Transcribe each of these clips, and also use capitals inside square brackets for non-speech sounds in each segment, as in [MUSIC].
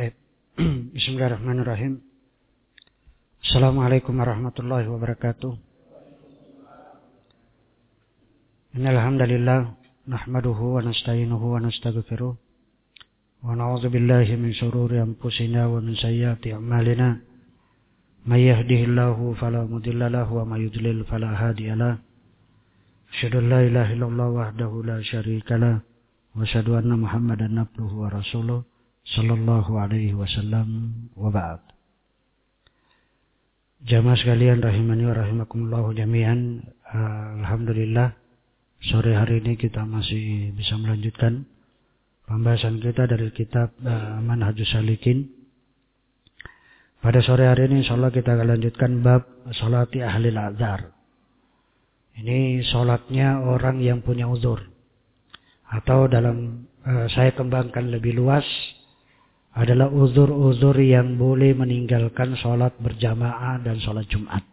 Baik. [CLEARS THROAT] Bismillahirrahmanirrahim. Assalamualaikum warahmatullahi wabarakatuh. Innal hamdalillah nahmaduhu wa nasta'inuhu wa nastaghfiruh wa na'udzu billahi min shururi anfusina wa min sayyiati a'malina. May yahdihillahu fala wa may yudlil fala hadiya lahu. La ilaha illallah wahdahu la syarika wa asyhadu anna Muhammadan abduhu wa rasuluh sallallahu alaihi wasallam wa ba'd. Jamaah sekalian rahimani wa rahimakumullah jami'an. Alhamdulillah sore hari ini kita masih bisa melanjutkan pembahasan kita dari kitab uh, Manhajus Salikin. Pada sore hari ini insyaallah kita akan lanjutkan bab salati ahli azhar. Ini salatnya orang yang punya uzur. Atau dalam uh, saya kembangkan lebih luas adalah uzur-uzur yang boleh meninggalkan sholat berjamaah dan sholat Jumat.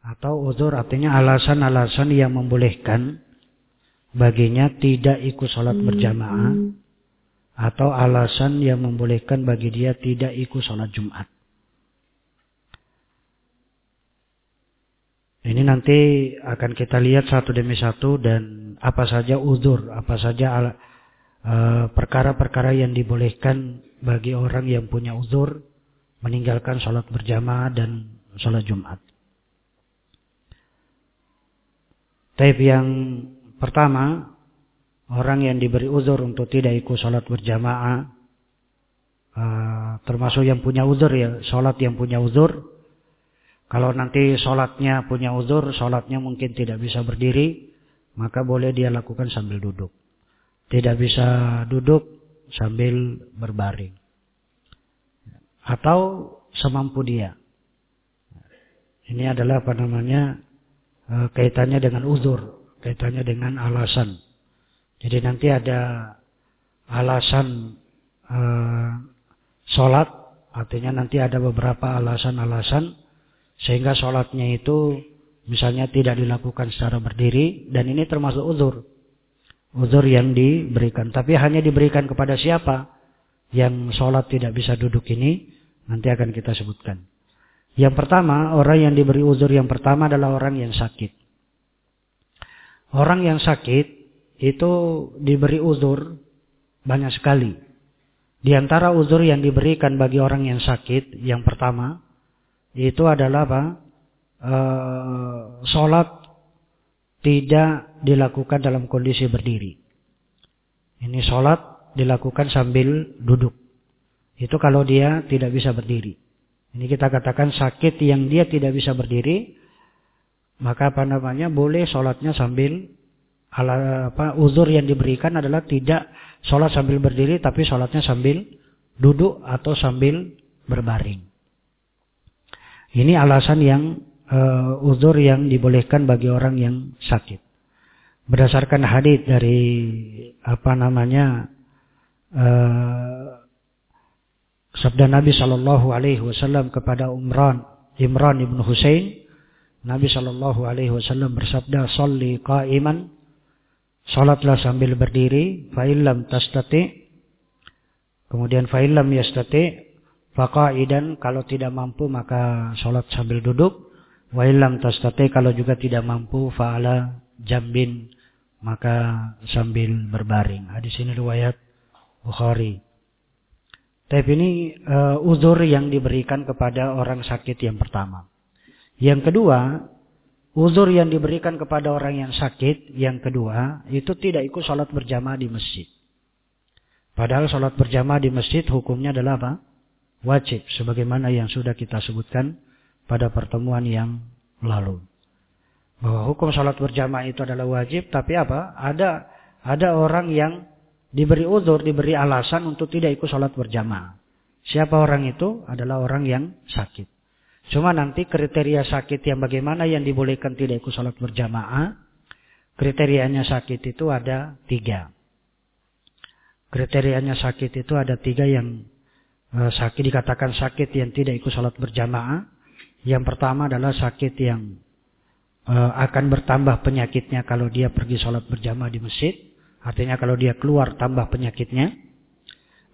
Atau uzur artinya alasan-alasan yang membolehkan baginya tidak ikut sholat berjamaah. Atau alasan yang membolehkan bagi dia tidak ikut sholat Jumat. Ini nanti akan kita lihat satu demi satu dan apa saja uzur, apa saja Eh, perkara-perkara yang dibolehkan bagi orang yang punya uzur meninggalkan sholat berjamaah dan sholat Jumat. Taib yang pertama, orang yang diberi uzur untuk tidak ikut sholat berjamaah, uh, termasuk yang punya uzur ya, sholat yang punya uzur. Kalau nanti sholatnya punya uzur, sholatnya mungkin tidak bisa berdiri, maka boleh dia lakukan sambil duduk tidak bisa duduk sambil berbaring. Atau semampu dia. Ini adalah apa namanya eh, kaitannya dengan uzur, kaitannya dengan alasan. Jadi nanti ada alasan uh, sholat, artinya nanti ada beberapa alasan-alasan sehingga sholatnya itu misalnya tidak dilakukan secara berdiri dan ini termasuk uzur uzur yang diberikan. Tapi hanya diberikan kepada siapa yang sholat tidak bisa duduk ini nanti akan kita sebutkan. Yang pertama, orang yang diberi uzur yang pertama adalah orang yang sakit. Orang yang sakit itu diberi uzur banyak sekali. Di antara uzur yang diberikan bagi orang yang sakit, yang pertama itu adalah apa? E, sholat tidak dilakukan dalam kondisi berdiri. Ini sholat dilakukan sambil duduk. Itu kalau dia tidak bisa berdiri. Ini kita katakan sakit yang dia tidak bisa berdiri, maka apa namanya boleh sholatnya sambil ala, apa uzur yang diberikan adalah tidak sholat sambil berdiri, tapi sholatnya sambil duduk atau sambil berbaring. Ini alasan yang uh, uzur yang dibolehkan bagi orang yang sakit. Berdasarkan hadis dari apa namanya uh, sabda Nabi Shallallahu Alaihi Wasallam kepada Umran Imran ibnu Husain, Nabi Shallallahu Alaihi Wasallam bersabda, "Salli qaiman, salatlah sambil berdiri, fa'ilam tastati." Kemudian fa'ilam yastati, faqaidan kalau tidak mampu maka salat sambil duduk. Wa illam tastati kalau juga tidak mampu fa'ala jambin maka sambil berbaring. Hadis ini riwayat Bukhari. Tapi ini uh, uzur yang diberikan kepada orang sakit yang pertama. Yang kedua, uzur yang diberikan kepada orang yang sakit yang kedua itu tidak ikut sholat berjamaah di masjid. Padahal sholat berjamaah di masjid hukumnya adalah apa? Wajib. Sebagaimana yang sudah kita sebutkan pada pertemuan yang lalu. Bahwa hukum sholat berjamaah itu adalah wajib, tapi apa? Ada ada orang yang diberi uzur, diberi alasan untuk tidak ikut sholat berjamaah. Siapa orang itu? Adalah orang yang sakit. Cuma nanti kriteria sakit yang bagaimana yang dibolehkan tidak ikut sholat berjamaah. Kriterianya sakit itu ada tiga. Kriterianya sakit itu ada tiga yang uh, sakit dikatakan sakit yang tidak ikut sholat berjamaah. Yang pertama adalah sakit yang uh, akan bertambah penyakitnya kalau dia pergi sholat berjamaah di masjid. Artinya kalau dia keluar tambah penyakitnya.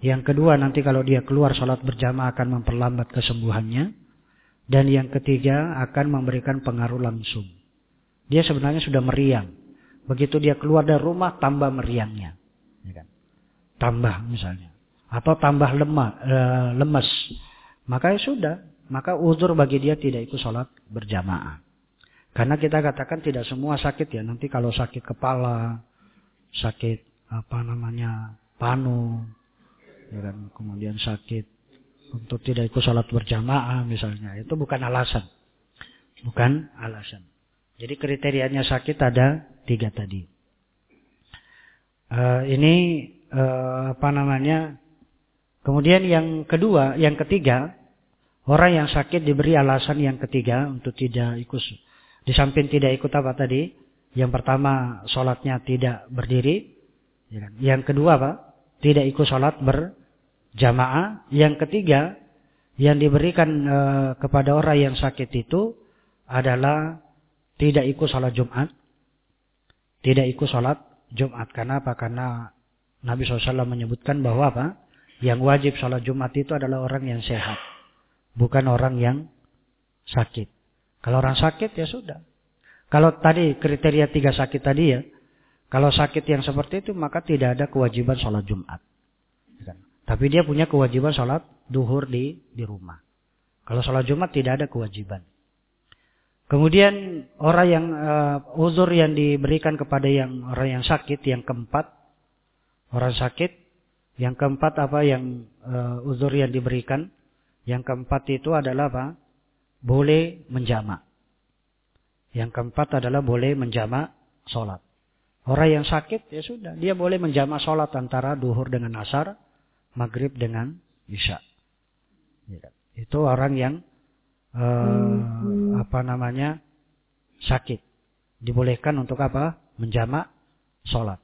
Yang kedua nanti kalau dia keluar sholat berjamaah akan memperlambat kesembuhannya. Dan yang ketiga akan memberikan pengaruh langsung. Dia sebenarnya sudah meriang. Begitu dia keluar dari rumah tambah meriangnya. Ya kan? Tambah misalnya. Atau tambah lemah, e, lemes. Maka ya sudah. Maka uzur bagi dia tidak ikut sholat berjamaah. Karena kita katakan tidak semua sakit ya. Nanti kalau sakit kepala, sakit apa namanya panu, ya kan? kemudian sakit untuk tidak ikut sholat berjamaah misalnya. Itu bukan alasan. Bukan alasan. Jadi kriterianya sakit ada tiga tadi. Uh, ini uh, apa namanya? Kemudian yang kedua, yang ketiga, orang yang sakit diberi alasan yang ketiga untuk tidak ikut. Di samping tidak ikut apa tadi? Yang pertama, sholatnya tidak berdiri. Ya kan? Yang kedua apa? Tidak ikut sholat ber jamaah. Yang ketiga yang diberikan e, kepada orang yang sakit itu adalah tidak ikut sholat Jumat. Tidak ikut sholat Jumat. Karena apa? Karena Nabi SAW menyebutkan bahwa apa? Yang wajib sholat Jumat itu adalah orang yang sehat. Bukan orang yang sakit. Kalau orang sakit ya sudah. Kalau tadi kriteria tiga sakit tadi ya. Kalau sakit yang seperti itu maka tidak ada kewajiban sholat Jumat. Tapi dia punya kewajiban sholat duhur di di rumah. Kalau sholat Jumat tidak ada kewajiban. Kemudian orang yang uh, uzur yang diberikan kepada yang orang yang sakit yang keempat orang sakit yang keempat apa yang uh, uzur yang diberikan yang keempat itu adalah apa boleh menjamak yang keempat adalah boleh menjamak sholat orang yang sakit ya sudah dia boleh menjamak sholat antara duhur dengan asar maghrib dengan isya. Ya. Itu orang yang uh, apa namanya sakit. Dibolehkan untuk apa? Menjamak sholat.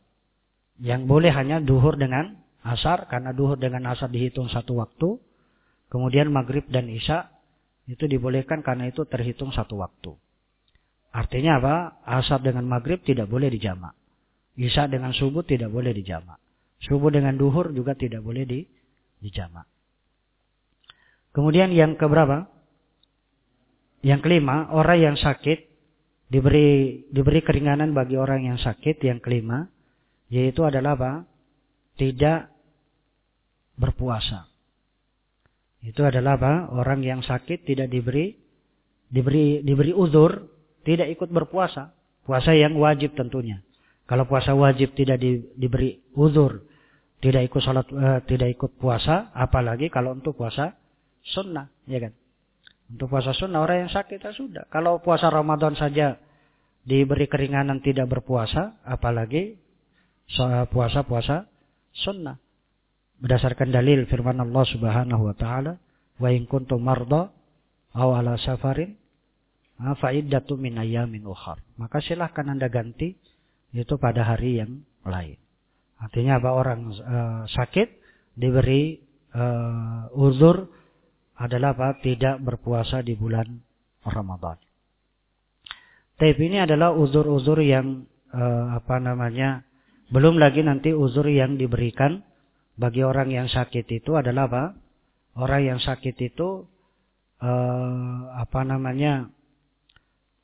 Yang boleh hanya duhur dengan asar. Karena duhur dengan asar dihitung satu waktu. Kemudian maghrib dan isya itu dibolehkan karena itu terhitung satu waktu. Artinya apa? Asar dengan maghrib tidak boleh dijamak. Isya dengan subuh tidak boleh dijamak. Subuh dengan duhur juga tidak boleh di dijamak. Kemudian yang keberapa? Yang kelima, orang yang sakit diberi diberi keringanan bagi orang yang sakit. Yang kelima, yaitu adalah apa? Tidak berpuasa. Itu adalah apa? Orang yang sakit tidak diberi diberi diberi uzur, tidak ikut berpuasa. Puasa yang wajib tentunya. Kalau puasa wajib tidak di, diberi uzur, tidak ikut salat, uh, tidak ikut puasa, apalagi kalau untuk puasa sunnah, ya kan? Untuk puasa sunnah orang yang sakit ya sudah. Kalau puasa Ramadan saja diberi keringanan tidak berpuasa, apalagi puasa-puasa sunnah. Berdasarkan dalil firman Allah Subhanahu wa taala, "Wa in kuntum marda aw ala safarin fa iddatu min ayyamin ukhar." Maka silahkan Anda ganti itu pada hari yang lain. Artinya apa orang uh, sakit diberi uh, uzur adalah apa? Tidak berpuasa di bulan Ramadan. Tapi ini adalah uzur-uzur yang uh, apa namanya? Belum lagi nanti uzur yang diberikan bagi orang yang sakit itu adalah apa? Orang yang sakit itu uh, apa namanya?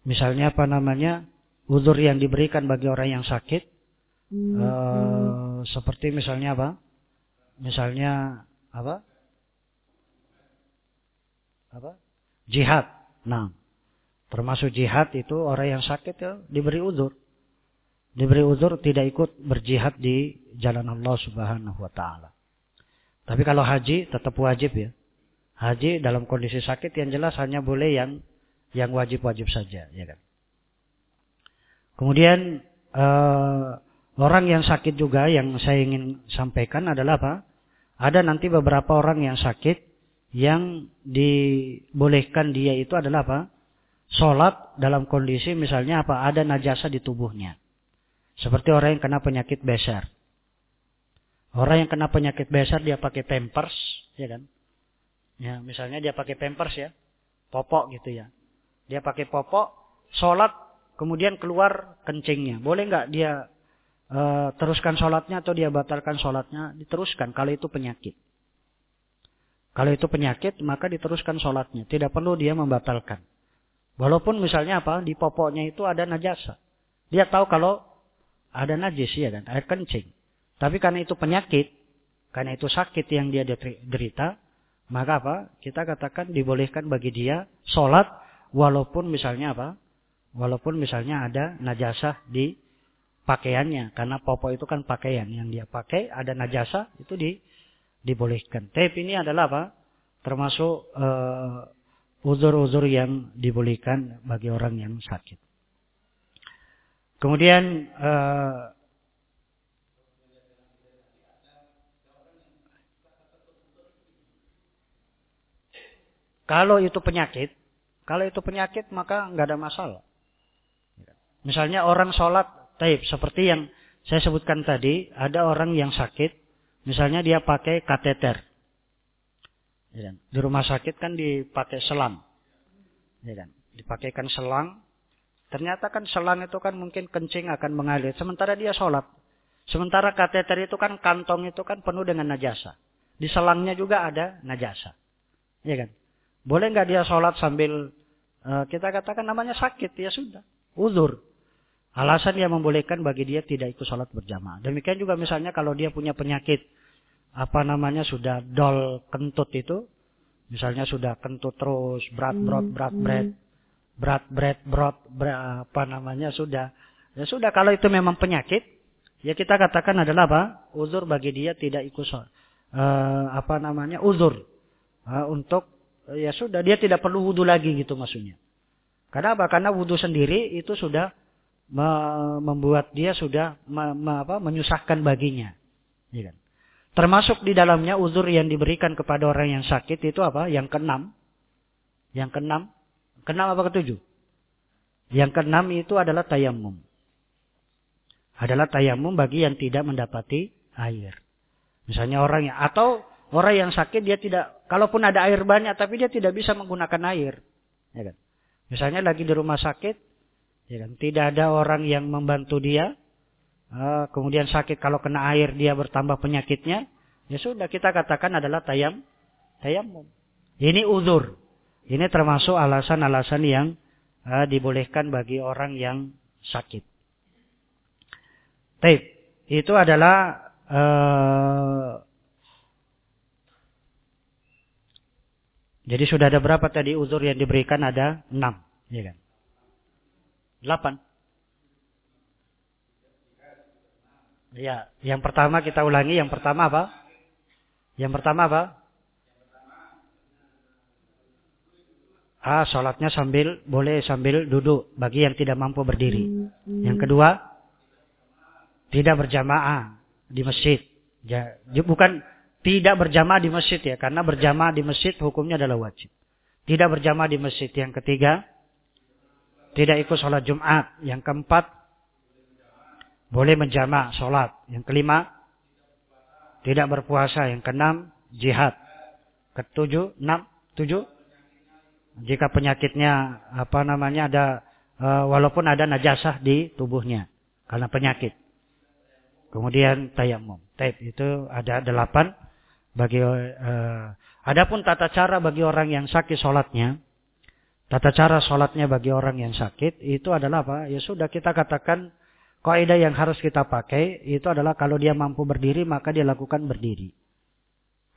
Misalnya apa namanya? Uzur yang diberikan bagi orang yang sakit Uh, seperti misalnya apa? Misalnya apa? Apa? Jihad. Nah, termasuk jihad itu orang yang sakit ya diberi uzur. Diberi uzur tidak ikut berjihad di jalan Allah Subhanahu wa taala. Tapi kalau haji tetap wajib ya. Haji dalam kondisi sakit yang jelas hanya boleh yang yang wajib-wajib saja, ya kan. Kemudian uh, Orang yang sakit juga yang saya ingin sampaikan adalah apa? Ada nanti beberapa orang yang sakit yang dibolehkan dia itu adalah apa? Sholat dalam kondisi misalnya apa? Ada najasa di tubuhnya. Seperti orang yang kena penyakit besar. Orang yang kena penyakit besar dia pakai pampers, ya kan? Ya, misalnya dia pakai pampers ya, popok gitu ya. Dia pakai popok, sholat, kemudian keluar kencingnya. Boleh nggak dia uh, teruskan sholatnya atau dia batalkan sholatnya, diteruskan kalau itu penyakit. Kalau itu penyakit, maka diteruskan sholatnya. Tidak perlu dia membatalkan. Walaupun misalnya apa, di popoknya itu ada najasa. Dia tahu kalau ada najis ya kan, air kencing. Tapi karena itu penyakit, karena itu sakit yang dia derita, maka apa? Kita katakan dibolehkan bagi dia sholat walaupun misalnya apa? Walaupun misalnya ada najasah di pakaiannya. Karena popok itu kan pakaian. Yang dia pakai ada najasah itu di dibolehkan. Tapi ini adalah apa? Termasuk uh, uzur-uzur yang dibolehkan bagi orang yang sakit. Kemudian uh, kalau itu penyakit, kalau itu penyakit maka nggak ada masalah. Misalnya orang sholat, taib seperti yang saya sebutkan tadi, ada orang yang sakit, Misalnya dia pakai kateter. Ya kan? Di rumah sakit kan dipakai selang. Ya kan? Dipakaikan selang. Ternyata kan selang itu kan mungkin kencing akan mengalir. Sementara dia sholat. Sementara kateter itu kan kantong itu kan penuh dengan najasa. Di selangnya juga ada najasa. Ya kan? Boleh nggak dia sholat sambil uh, kita katakan namanya sakit ya sudah. Uzur. Alasan yang membolehkan bagi dia tidak ikut sholat berjamaah. Demikian juga misalnya kalau dia punya penyakit apa namanya sudah dol kentut itu, misalnya sudah kentut terus berat berat berat berat berat berat berat, apa namanya sudah ya sudah kalau itu memang penyakit ya kita katakan adalah apa uzur bagi dia tidak ikut uh, apa namanya uzur uh, untuk ya sudah dia tidak perlu wudhu lagi gitu maksudnya. Karena apa? Karena wudhu sendiri itu sudah membuat dia sudah me, me, apa, menyusahkan baginya. Ya kan? Termasuk di dalamnya uzur yang diberikan kepada orang yang sakit itu apa? Yang keenam. Yang keenam. Keenam apa ketujuh? Yang keenam itu adalah tayamum. Adalah tayamum bagi yang tidak mendapati air. Misalnya orang yang atau orang yang sakit dia tidak kalaupun ada air banyak tapi dia tidak bisa menggunakan air. Ya kan? Misalnya lagi di rumah sakit Ya kan? Tidak ada orang yang membantu dia. Uh, kemudian sakit kalau kena air dia bertambah penyakitnya. Ya sudah kita katakan adalah tayam. Tayamum. Ini uzur. Ini termasuk alasan-alasan yang uh, dibolehkan bagi orang yang sakit. Taib. Itu adalah uh, jadi sudah ada berapa tadi uzur yang diberikan ada enam, ya kan? Delapan. Ya, yang pertama kita ulangi. Yang pertama apa? Yang pertama apa? Ah, sholatnya sambil boleh sambil duduk bagi yang tidak mampu berdiri. Yang kedua, tidak berjamaah di masjid. Ya, bukan tidak berjamaah di masjid ya, karena berjamaah di masjid hukumnya adalah wajib. Tidak berjamaah di masjid. Yang ketiga, tidak ikut sholat Jumat. Yang keempat, boleh menjamak sholat. Yang kelima, tidak berpuasa. Yang keenam, jihad. Ketujuh, enam, tujuh. Jika penyakitnya apa namanya ada uh, walaupun ada najasah di tubuhnya karena penyakit. Kemudian tayamum. Taib itu ada delapan bagi uh, adapun tata cara bagi orang yang sakit sholatnya Tata cara sholatnya bagi orang yang sakit itu adalah apa? Ya sudah kita katakan kaidah yang harus kita pakai itu adalah kalau dia mampu berdiri maka dia lakukan berdiri.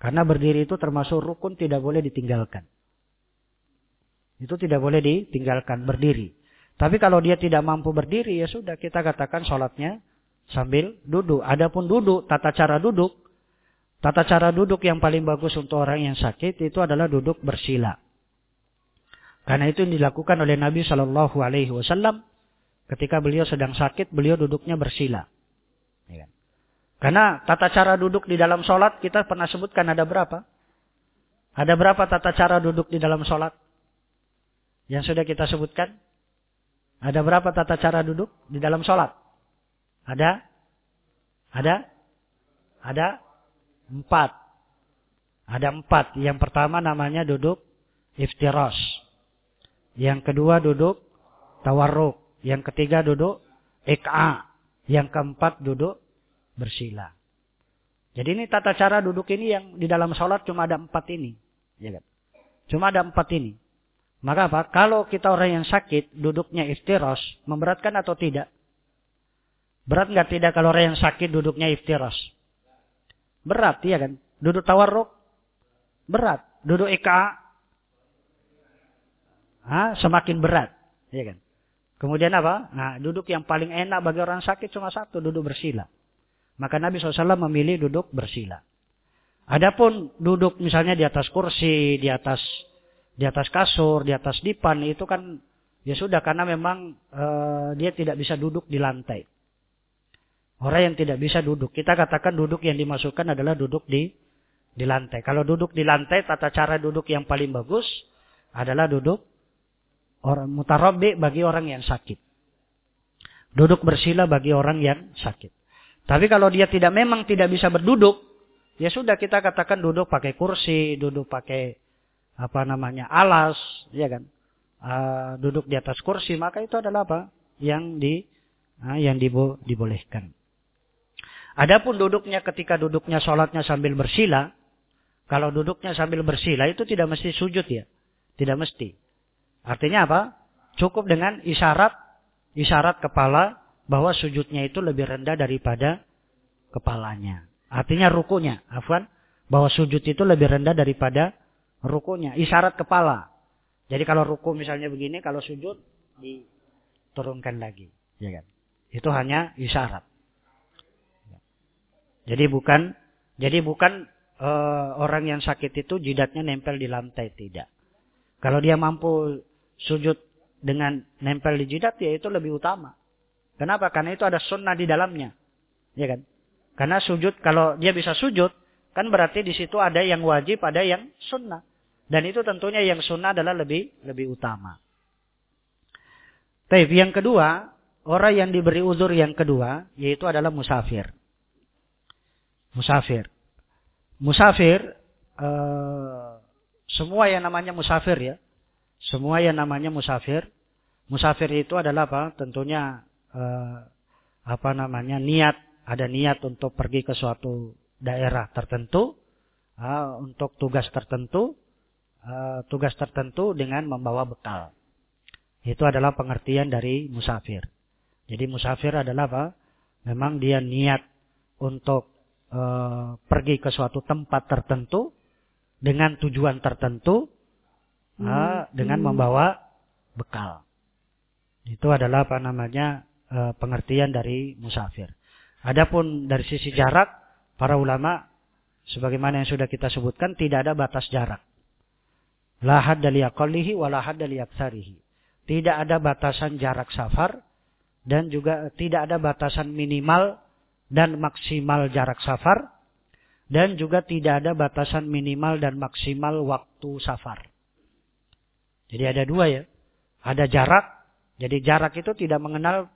Karena berdiri itu termasuk rukun tidak boleh ditinggalkan. Itu tidak boleh ditinggalkan berdiri. Tapi kalau dia tidak mampu berdiri ya sudah kita katakan sholatnya sambil duduk. Adapun duduk, tata cara duduk, tata cara duduk yang paling bagus untuk orang yang sakit itu adalah duduk bersila. Karena itu yang dilakukan oleh Nabi Shallallahu Alaihi Wasallam ketika beliau sedang sakit, beliau duduknya bersila. Ya kan? Karena tata cara duduk di dalam sholat kita pernah sebutkan ada berapa? Ada berapa tata cara duduk di dalam sholat? Yang sudah kita sebutkan? Ada berapa tata cara duduk di dalam sholat? Ada? Ada? Ada? Empat. Ada empat. Yang pertama namanya duduk iftiros. Yang kedua duduk tawarruk. Yang ketiga duduk ik'a. Yang keempat duduk bersila. Jadi ini tata cara duduk ini yang di dalam sholat cuma ada empat ini. Ya kan? Cuma ada empat ini. Maka apa? Kalau kita orang yang sakit, duduknya iftiros, memberatkan atau tidak? Berat nggak tidak kalau orang yang sakit duduknya iftiros? Berat, ya kan? Duduk tawarruk? Berat. Duduk eka? Ha? Semakin berat. Ya kan? Kemudian apa? Nah, duduk yang paling enak bagi orang sakit cuma satu, duduk bersila. Maka Nabi SAW memilih duduk bersila. Adapun duduk misalnya di atas kursi, di atas di atas kasur, di atas dipan itu kan ya sudah karena memang e, dia tidak bisa duduk di lantai. Orang yang tidak bisa duduk, kita katakan duduk yang dimasukkan adalah duduk di di lantai. Kalau duduk di lantai, tata cara duduk yang paling bagus adalah duduk orang mutarabbi bagi orang yang sakit. Duduk bersila bagi orang yang sakit. Tapi kalau dia tidak memang tidak bisa berduduk, ya sudah kita katakan duduk pakai kursi, duduk pakai apa namanya alas, ya kan? Uh, duduk di atas kursi, maka itu adalah apa? Yang di uh, yang dibo dibolehkan. Adapun duduknya ketika duduknya sholatnya sambil bersila, kalau duduknya sambil bersila itu tidak mesti sujud ya, tidak mesti. Artinya apa? Cukup dengan isyarat isyarat kepala bahwa sujudnya itu lebih rendah daripada kepalanya. Artinya rukunya, afwan, bahwa sujud itu lebih rendah daripada rukunya. Isyarat kepala. Jadi kalau ruku misalnya begini, kalau sujud diturunkan lagi, ya kan? Itu hanya isyarat. Jadi bukan jadi bukan uh, orang yang sakit itu jidatnya nempel di lantai tidak. Kalau dia mampu sujud dengan nempel di jidat ya itu lebih utama. Kenapa? Karena itu ada sunnah di dalamnya. Ya kan? Karena sujud, kalau dia bisa sujud, kan berarti di situ ada yang wajib, ada yang sunnah. Dan itu tentunya yang sunnah adalah lebih lebih utama. Tapi yang kedua, orang yang diberi uzur yang kedua, yaitu adalah musafir. Musafir. Musafir, eh, semua yang namanya musafir ya. Semua yang namanya musafir. Musafir itu adalah apa? Tentunya uh, apa namanya niat ada niat untuk pergi ke suatu daerah tertentu uh, untuk tugas tertentu uh, tugas tertentu dengan membawa bekal. Itu adalah pengertian dari musafir. Jadi musafir adalah apa? Memang dia niat untuk uh, pergi ke suatu tempat tertentu dengan tujuan tertentu uh, dengan membawa bekal. Itu adalah apa namanya Eh, pengertian dari musafir. Adapun dari sisi jarak, para ulama sebagaimana yang sudah kita sebutkan tidak ada batas jarak. La hadda li wa Tidak ada batasan jarak safar dan juga tidak ada batasan minimal dan maksimal jarak safar dan juga tidak ada batasan minimal dan maksimal waktu safar. Jadi ada dua ya. Ada jarak. Jadi jarak itu tidak mengenal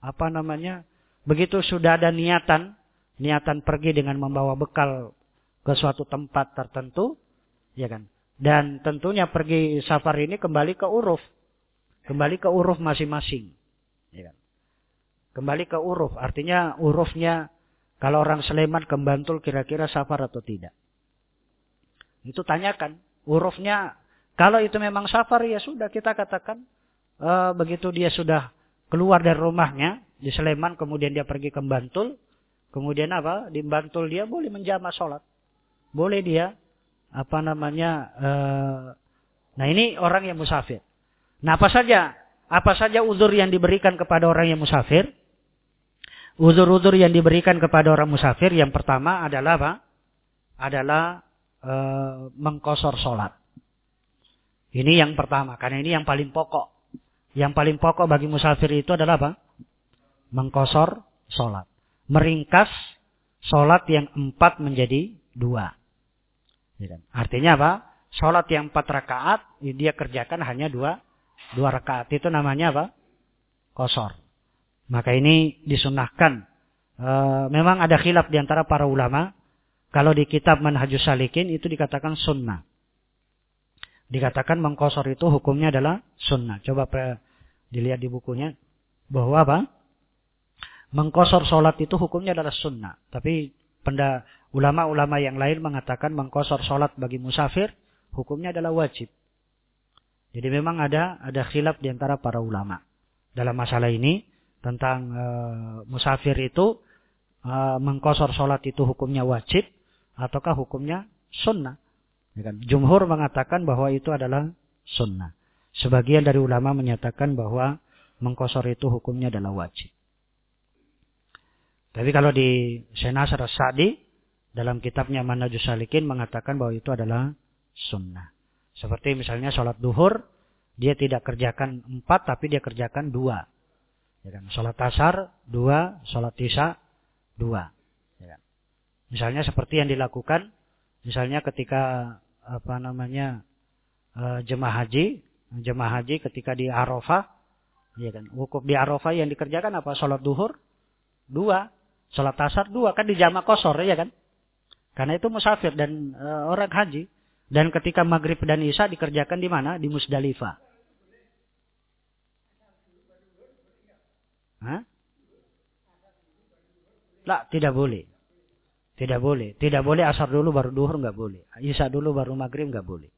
apa namanya begitu sudah ada niatan niatan pergi dengan membawa bekal ke suatu tempat tertentu ya kan dan tentunya pergi safar ini kembali ke uruf. Kembali ke uruf masing-masing. Ya kan? Kembali ke uruf. Artinya urufnya kalau orang Sleman ke Bantul kira-kira safar atau tidak? Itu tanyakan. Urufnya kalau itu memang safar ya sudah kita katakan uh, begitu dia sudah keluar dari rumahnya di Sleman kemudian dia pergi ke Bantul kemudian apa? Di Bantul dia boleh menjama sholat. Boleh dia apa namanya uh, nah ini orang yang musafir nah apa saja apa saja uzur yang diberikan kepada orang yang musafir uzur-uzur yang diberikan kepada orang musafir yang pertama adalah apa adalah uh, mengkosor sholat ini yang pertama karena ini yang paling pokok yang paling pokok bagi musafir itu adalah apa? Mengkosor sholat. Meringkas sholat yang empat menjadi dua. Ya kan? Artinya apa? Sholat yang empat rakaat, dia kerjakan hanya dua, dua rakaat. Itu namanya apa? Kosor. Maka ini disunahkan. E, memang ada khilaf di antara para ulama. Kalau di kitab Manhajus Salikin itu dikatakan sunnah dikatakan mengkosor itu hukumnya adalah sunnah. Coba dilihat di bukunya bahwa apa? Mengkosor sholat itu hukumnya adalah sunnah. Tapi penda ulama-ulama yang lain mengatakan mengkosor sholat bagi musafir hukumnya adalah wajib. Jadi memang ada ada khilaf di antara para ulama dalam masalah ini tentang e, musafir itu e, mengkosor sholat itu hukumnya wajib ataukah hukumnya sunnah. Ya kan? Jumhur mengatakan bahwa itu adalah sunnah. Sebagian dari ulama menyatakan bahwa mengkosor itu hukumnya adalah wajib. Tapi kalau di Senasar Sa'di dalam kitabnya Manajus Salikin mengatakan bahwa itu adalah sunnah. Seperti misalnya sholat duhur, dia tidak kerjakan empat tapi dia kerjakan dua. Ya kan? Sholat asar dua, sholat isya dua. Ya kan? Misalnya seperti yang dilakukan, misalnya ketika apa namanya uh, jemaah haji, jemaah haji ketika di Arafah, ya kan, wukuf di Arafah yang dikerjakan apa? Sholat duhur dua, Sholat asar dua kan di jamak kosor ya kan? Karena itu musafir dan e, orang haji. Dan ketika maghrib dan isya dikerjakan di mana? Di Musdalifah. Hah? Lah, tidak boleh. Tidak boleh. Tidak boleh asar dulu baru duhur nggak boleh. Isya dulu baru maghrib nggak boleh.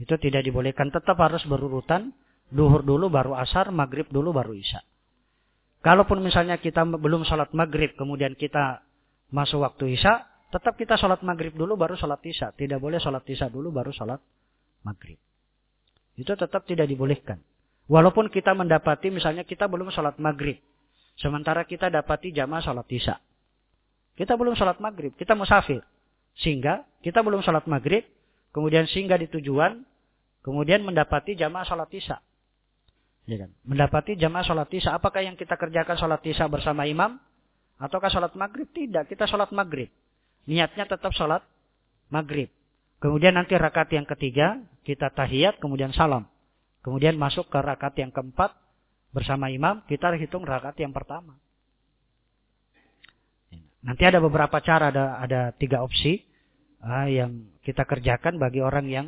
Itu tidak dibolehkan. Tetap harus berurutan. Duhur dulu baru asar, maghrib dulu baru isya. Kalaupun misalnya kita belum sholat maghrib, kemudian kita masuk waktu isya, tetap kita sholat maghrib dulu baru sholat isya. Tidak boleh sholat isya dulu baru sholat maghrib. Itu tetap tidak dibolehkan. Walaupun kita mendapati misalnya kita belum sholat maghrib. Sementara kita dapati jamaah sholat isya. Kita belum sholat maghrib, kita musafir. Sehingga kita belum sholat maghrib, kemudian singgah di tujuan, kemudian mendapati jamaah sholat isya. Ya kan? Mendapati jamaah sholat isya. Apakah yang kita kerjakan sholat isya bersama imam? Ataukah sholat maghrib? Tidak. Kita sholat maghrib. Niatnya tetap sholat maghrib. Kemudian nanti rakaat yang ketiga, kita tahiyat, kemudian salam. Kemudian masuk ke rakaat yang keempat, bersama imam, kita hitung rakaat yang pertama. Nanti ada beberapa cara, ada ada tiga opsi uh, yang kita kerjakan bagi orang yang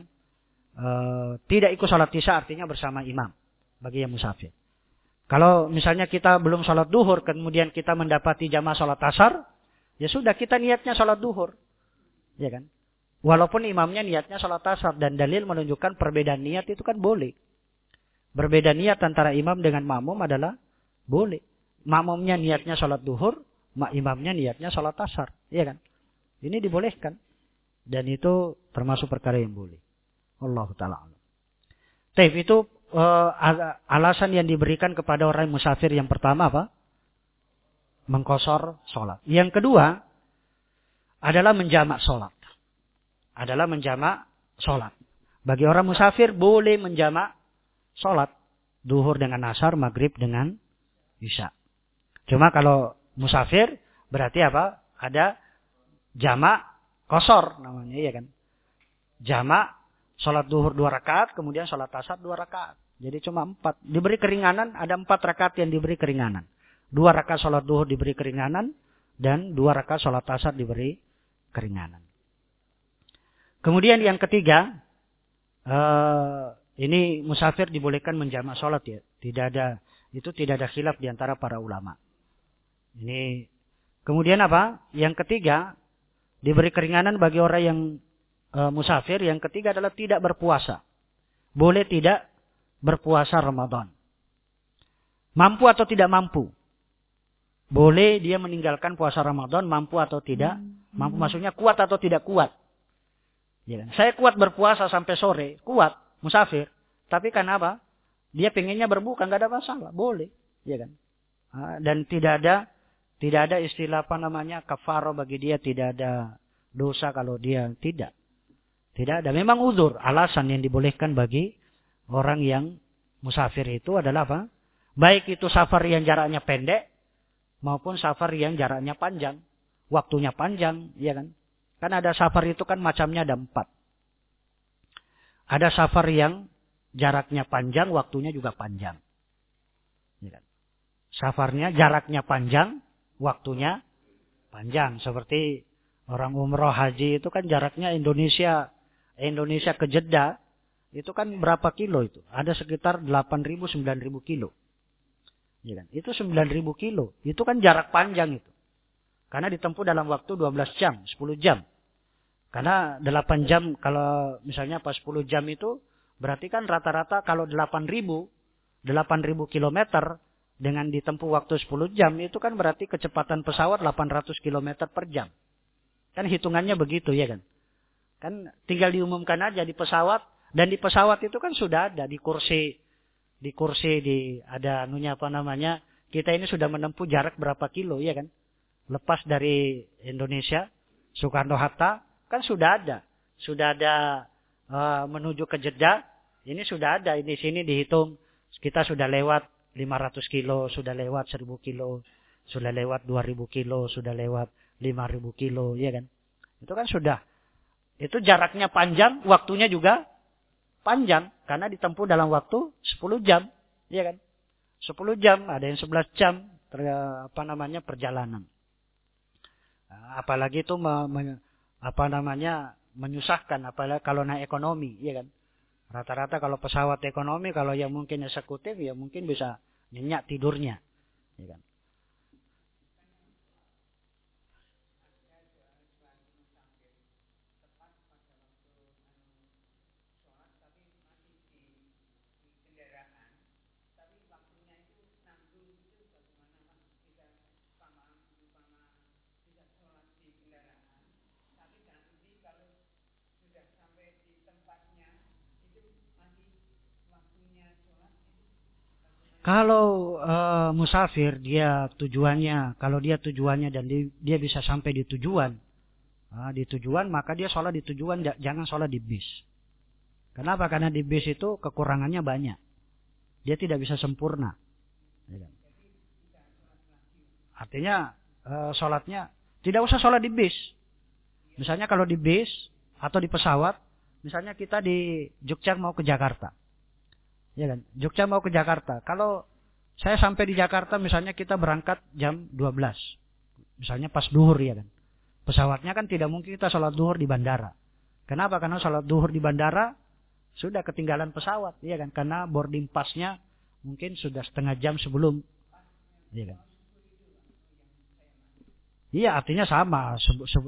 uh, tidak ikut sholat isya, artinya bersama imam bagi yang musafir. Kalau misalnya kita belum sholat duhur, kemudian kita mendapati jamaah sholat asar, ya sudah kita niatnya sholat duhur. Ya kan? Walaupun imamnya niatnya sholat asar dan dalil menunjukkan perbedaan niat itu kan boleh. Berbeda niat antara imam dengan makmum adalah boleh. Makmumnya niatnya sholat duhur, mak imamnya niatnya sholat asar. Ya kan? Ini dibolehkan. Dan itu termasuk perkara yang boleh. Allah Ta'ala. Taif itu uh, alasan yang diberikan kepada orang musafir yang pertama apa? Mengkosor sholat. Yang kedua adalah menjamak sholat. Adalah menjamak sholat. Bagi orang musafir boleh menjamak sholat. Duhur dengan asar, maghrib dengan isya. Cuma kalau musafir berarti apa? Ada jamak kosor namanya ya kan. Jamak sholat duhur dua rakaat, kemudian sholat asar dua rakaat. Jadi cuma empat. Diberi keringanan, ada empat rakaat yang diberi keringanan. Dua rakaat sholat duhur diberi keringanan. Dan dua rakaat sholat asar diberi keringanan. Kemudian yang ketiga. Uh, ini musafir dibolehkan menjamak sholat ya. Tidak ada. Itu tidak ada khilaf di antara para ulama. Ini. Kemudian apa? Yang ketiga. Diberi keringanan bagi orang yang uh, musafir. Yang ketiga adalah tidak berpuasa. Boleh tidak berpuasa Ramadan. Mampu atau tidak mampu? Boleh dia meninggalkan puasa Ramadan, mampu atau tidak? Mampu maksudnya kuat atau tidak kuat? Ya kan? Saya kuat berpuasa sampai sore, kuat, musafir. Tapi kan apa? Dia pengennya berbuka, nggak ada masalah, boleh, ya kan? Ah, dan tidak ada tidak ada istilah apa namanya kafaro bagi dia, tidak ada dosa kalau dia tidak. Tidak ada. Memang uzur, alasan yang dibolehkan bagi orang yang musafir itu adalah apa? Baik itu safar yang jaraknya pendek maupun safar yang jaraknya panjang. Waktunya panjang, ya kan? Kan ada safar itu kan macamnya ada empat. Ada safar yang jaraknya panjang, waktunya juga panjang. Ya kan? Safarnya jaraknya panjang, waktunya panjang. Seperti orang umroh haji itu kan jaraknya Indonesia Indonesia ke Jeddah itu kan berapa kilo itu? Ada sekitar 8.000 9.000 kilo. Ya kan? Itu 9000 kilo. Itu kan jarak panjang itu. Karena ditempuh dalam waktu 12 jam, 10 jam. Karena 8 jam kalau misalnya pas 10 jam itu berarti kan rata-rata kalau 8000 8000 kilometer dengan ditempuh waktu 10 jam itu kan berarti kecepatan pesawat 800 km per jam. Kan hitungannya begitu ya kan. Kan tinggal diumumkan aja di pesawat dan di pesawat itu kan sudah ada di kursi di kursi di ada anunya apa namanya kita ini sudah menempuh jarak berapa kilo ya kan? Lepas dari Indonesia Soekarno Hatta kan sudah ada. Sudah ada uh, menuju ke Jeddah ini sudah ada di sini dihitung kita sudah lewat 500 kilo sudah lewat 1000 kilo sudah lewat 2000 kilo sudah lewat 5000 kilo ya kan? Itu kan sudah. Itu jaraknya panjang waktunya juga panjang karena ditempuh dalam waktu 10 jam, ya kan? 10 jam, ada yang 11 jam ter, apa namanya perjalanan. Nah, apalagi itu me, me, apa namanya menyusahkan apalagi kalau naik ekonomi, ya kan? Rata-rata kalau pesawat ekonomi kalau yang mungkin eksekutif ya mungkin bisa nyenyak tidurnya, ya kan? Kalau uh, musafir dia tujuannya, kalau dia tujuannya dan di, dia bisa sampai di tujuan, uh, di tujuan maka dia sholat di tujuan, jangan sholat di bis. Kenapa? Karena di bis itu kekurangannya banyak. Dia tidak bisa sempurna. Ya kan? Artinya uh, sholatnya tidak usah sholat di bis. Misalnya kalau di bis atau di pesawat, misalnya kita di Jogja mau ke Jakarta. Ya kan? Jogja mau ke Jakarta. Kalau saya sampai di Jakarta misalnya kita berangkat jam 12. Misalnya pas duhur ya kan. Pesawatnya kan tidak mungkin kita sholat duhur di bandara. Kenapa? Karena sholat duhur di bandara sudah ketinggalan pesawat, ya kan? Karena boarding passnya mungkin sudah setengah jam sebelum, ya kan? Iya, artinya sama,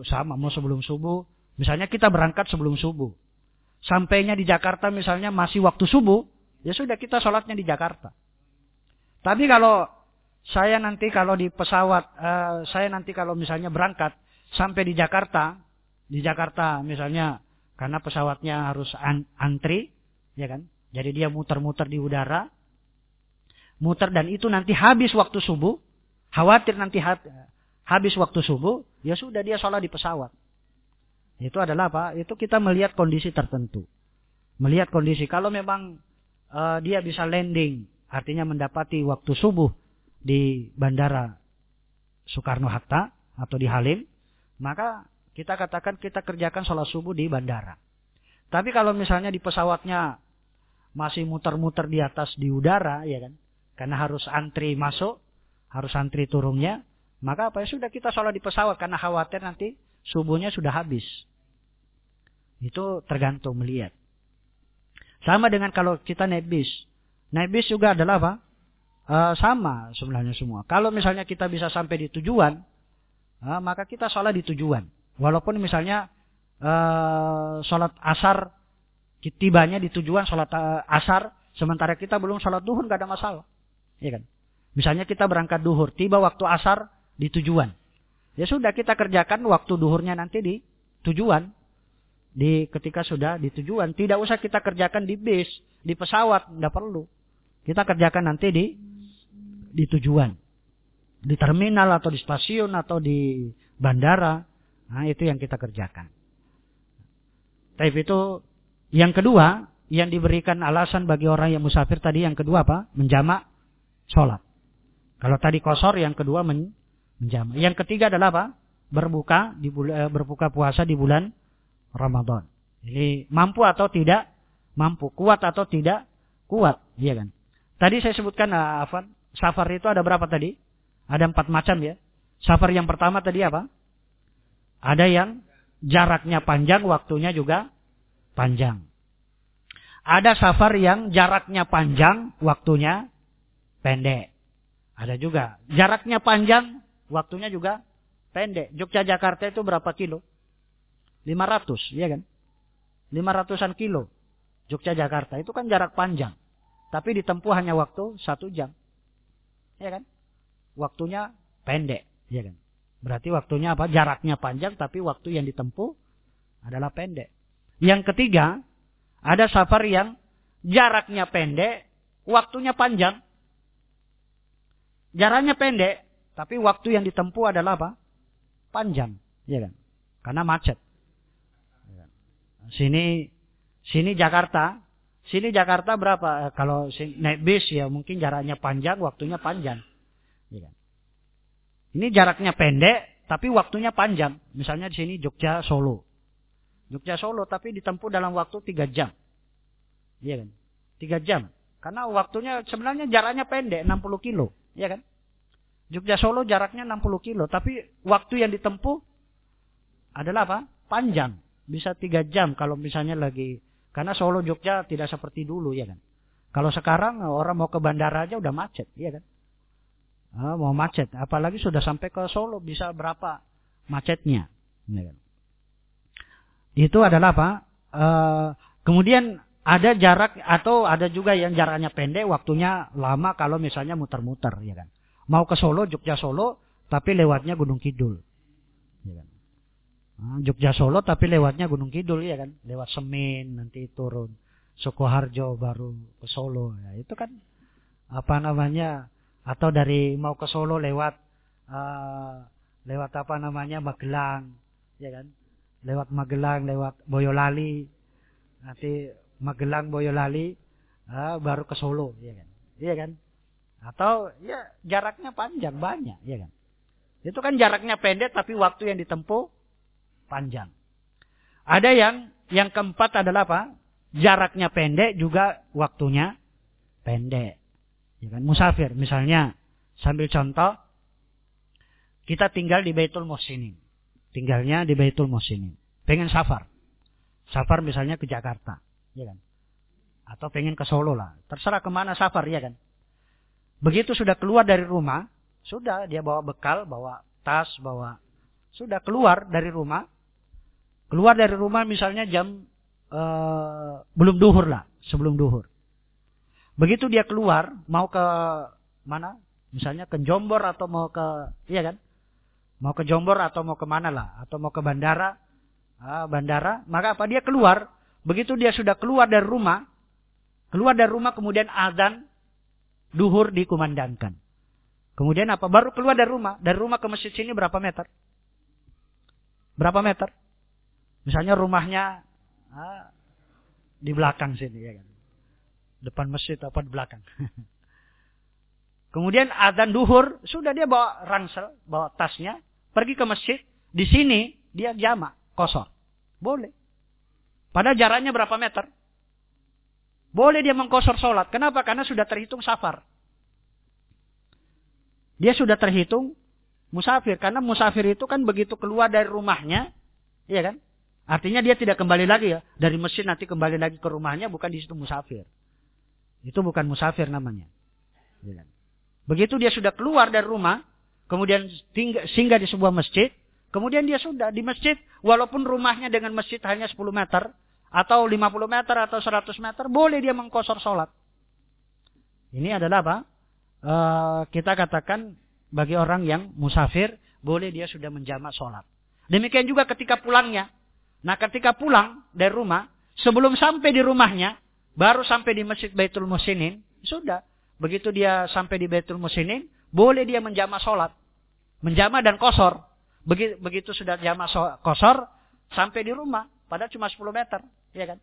sama mau sebelum subuh. Misalnya kita berangkat sebelum subuh, sampainya di Jakarta misalnya masih waktu subuh, Ya sudah kita sholatnya di Jakarta. Tapi kalau saya nanti kalau di pesawat, uh, saya nanti kalau misalnya berangkat sampai di Jakarta, di Jakarta misalnya karena pesawatnya harus an antri, ya kan? Jadi dia muter-muter di udara, muter dan itu nanti habis waktu subuh, khawatir nanti ha habis waktu subuh, ya sudah dia sholat di pesawat. Itu adalah apa? Itu kita melihat kondisi tertentu. Melihat kondisi. Kalau memang uh, dia bisa landing, artinya mendapati waktu subuh di bandara Soekarno Hatta atau di Halim, maka kita katakan kita kerjakan sholat subuh di bandara. Tapi kalau misalnya di pesawatnya masih muter-muter di atas di udara, ya kan, karena harus antri masuk, harus antri turunnya, maka apa ya sudah kita sholat di pesawat karena khawatir nanti subuhnya sudah habis. Itu tergantung melihat. Sama dengan kalau kita naik bis. Naik bis juga adalah apa? Uh, sama sebenarnya semua. Kalau misalnya kita bisa sampai di tujuan, uh, maka kita sholat di tujuan. Walaupun misalnya uh, sholat asar, tibanya di tujuan sholat asar, sementara kita belum sholat duhur, nggak ada masalah. Ya kan? Misalnya kita berangkat duhur, tiba waktu asar di tujuan. Ya sudah kita kerjakan waktu duhurnya nanti di tujuan di ketika sudah di tujuan. Tidak usah kita kerjakan di bis, di pesawat, tidak perlu. Kita kerjakan nanti di di tujuan. Di terminal atau di stasiun atau di bandara. Nah, itu yang kita kerjakan. Tapi itu yang kedua, yang diberikan alasan bagi orang yang musafir tadi yang kedua apa? Menjamak sholat. Kalau tadi kosor, yang kedua men, menjamak. Yang ketiga adalah apa? Berbuka di eh, berbuka puasa di bulan Ramadan. Ini mampu atau tidak mampu, kuat atau tidak kuat, iya kan? Tadi saya sebutkan uh, Afan, safar itu ada berapa tadi? Ada empat macam ya. Safar yang pertama tadi apa? Ada yang jaraknya panjang, waktunya juga panjang. Ada safar yang jaraknya panjang, waktunya pendek. Ada juga. Jaraknya panjang, waktunya juga pendek. Jogja Jakarta itu berapa kilo? 500, iya kan? 500-an kilo. Jogja Jakarta itu kan jarak panjang. Tapi ditempuh hanya waktu satu jam. Iya kan? Waktunya pendek, iya kan? Berarti waktunya apa? Jaraknya panjang tapi waktu yang ditempuh adalah pendek. Yang ketiga, ada safar yang jaraknya pendek, waktunya panjang. Jaraknya pendek, tapi waktu yang ditempuh adalah apa? Panjang, ya kan? Karena macet. Sini sini Jakarta, sini Jakarta berapa? Kalau naik bis ya mungkin jaraknya panjang, waktunya panjang. Ya kan? Ini jaraknya pendek, tapi waktunya panjang. Misalnya di sini Jogja Solo. Jogja Solo tapi ditempuh dalam waktu tiga jam. Iya kan? Tiga jam. Karena waktunya sebenarnya jaraknya pendek, 60 kilo. Ya kan? Jogja Solo jaraknya 60 kilo. Tapi waktu yang ditempuh adalah apa? Panjang. Bisa tiga jam kalau misalnya lagi. Karena Solo Jogja tidak seperti dulu ya kan. Kalau sekarang orang mau ke bandara aja udah macet. Ya kan? Ah, mau macet. Apalagi sudah sampai ke Solo bisa berapa macetnya. Ya kan? Itu adalah apa? Uh, kemudian ada jarak atau ada juga yang jaraknya pendek, waktunya lama kalau misalnya muter-muter, ya kan. Mau ke Solo, Jogja Solo, tapi lewatnya Gunung Kidul. Ya kan. Nah, Jogja Solo tapi lewatnya Gunung Kidul ya kan. Lewat Semin nanti turun Sukoharjo baru ke Solo. Ya, itu kan apa namanya atau dari mau ke Solo lewat uh, lewat apa namanya Magelang ya kan. Lewat Magelang, lewat Boyolali. Nanti Magelang Boyolali uh, baru ke Solo ya kan iya kan atau ya jaraknya panjang banyak ya kan itu kan jaraknya pendek tapi waktu yang ditempuh panjang. Ada yang yang keempat adalah apa? Jaraknya pendek juga waktunya pendek. Ya kan? Musafir misalnya sambil contoh kita tinggal di Baitul Musinin tinggalnya di Baitul Musinin pengen safar. Safar misalnya ke Jakarta ya kan? Atau pengen ke Solo lah, terserah ke mana safar ya kan. Begitu sudah keluar dari rumah, sudah dia bawa bekal, bawa tas, bawa sudah keluar dari rumah, keluar dari rumah misalnya jam uh, belum duhur lah, sebelum duhur. Begitu dia keluar, mau ke mana? Misalnya ke Jombor atau mau ke, iya kan? Mau ke Jombor atau mau ke mana lah, atau mau ke bandara, ah, bandara, maka apa dia keluar Begitu dia sudah keluar dari rumah, keluar dari rumah kemudian azan duhur dikumandangkan. Kemudian apa? Baru keluar dari rumah. Dari rumah ke masjid sini berapa meter? Berapa meter? Misalnya rumahnya ah, di belakang sini ya kan. Depan masjid apa di belakang. [LAUGHS] Kemudian azan duhur, sudah dia bawa ransel, bawa tasnya, pergi ke masjid. Di sini dia jamak, kosong. Boleh. Pada jaraknya berapa meter? Boleh dia mengkosor sholat. Kenapa? Karena sudah terhitung safar. Dia sudah terhitung musafir. Karena musafir itu kan begitu keluar dari rumahnya. Iya kan? Artinya dia tidak kembali lagi ya. Dari mesin nanti kembali lagi ke rumahnya. Bukan di situ musafir. Itu bukan musafir namanya. Iya kan? Begitu dia sudah keluar dari rumah. Kemudian singgah di sebuah masjid. Kemudian dia sudah di masjid. Walaupun rumahnya dengan masjid hanya 10 meter atau 50 meter atau 100 meter, boleh dia mengkosor sholat. Ini adalah apa? E, kita katakan bagi orang yang musafir, boleh dia sudah menjamak sholat. Demikian juga ketika pulangnya. Nah ketika pulang dari rumah, sebelum sampai di rumahnya, baru sampai di masjid Baitul Musinin, sudah. Begitu dia sampai di Baitul Musinin, boleh dia menjamak sholat. Menjamak dan kosor. Begitu, begitu sudah jamak kosor, sampai di rumah. Padahal cuma 10 meter. Ya kan?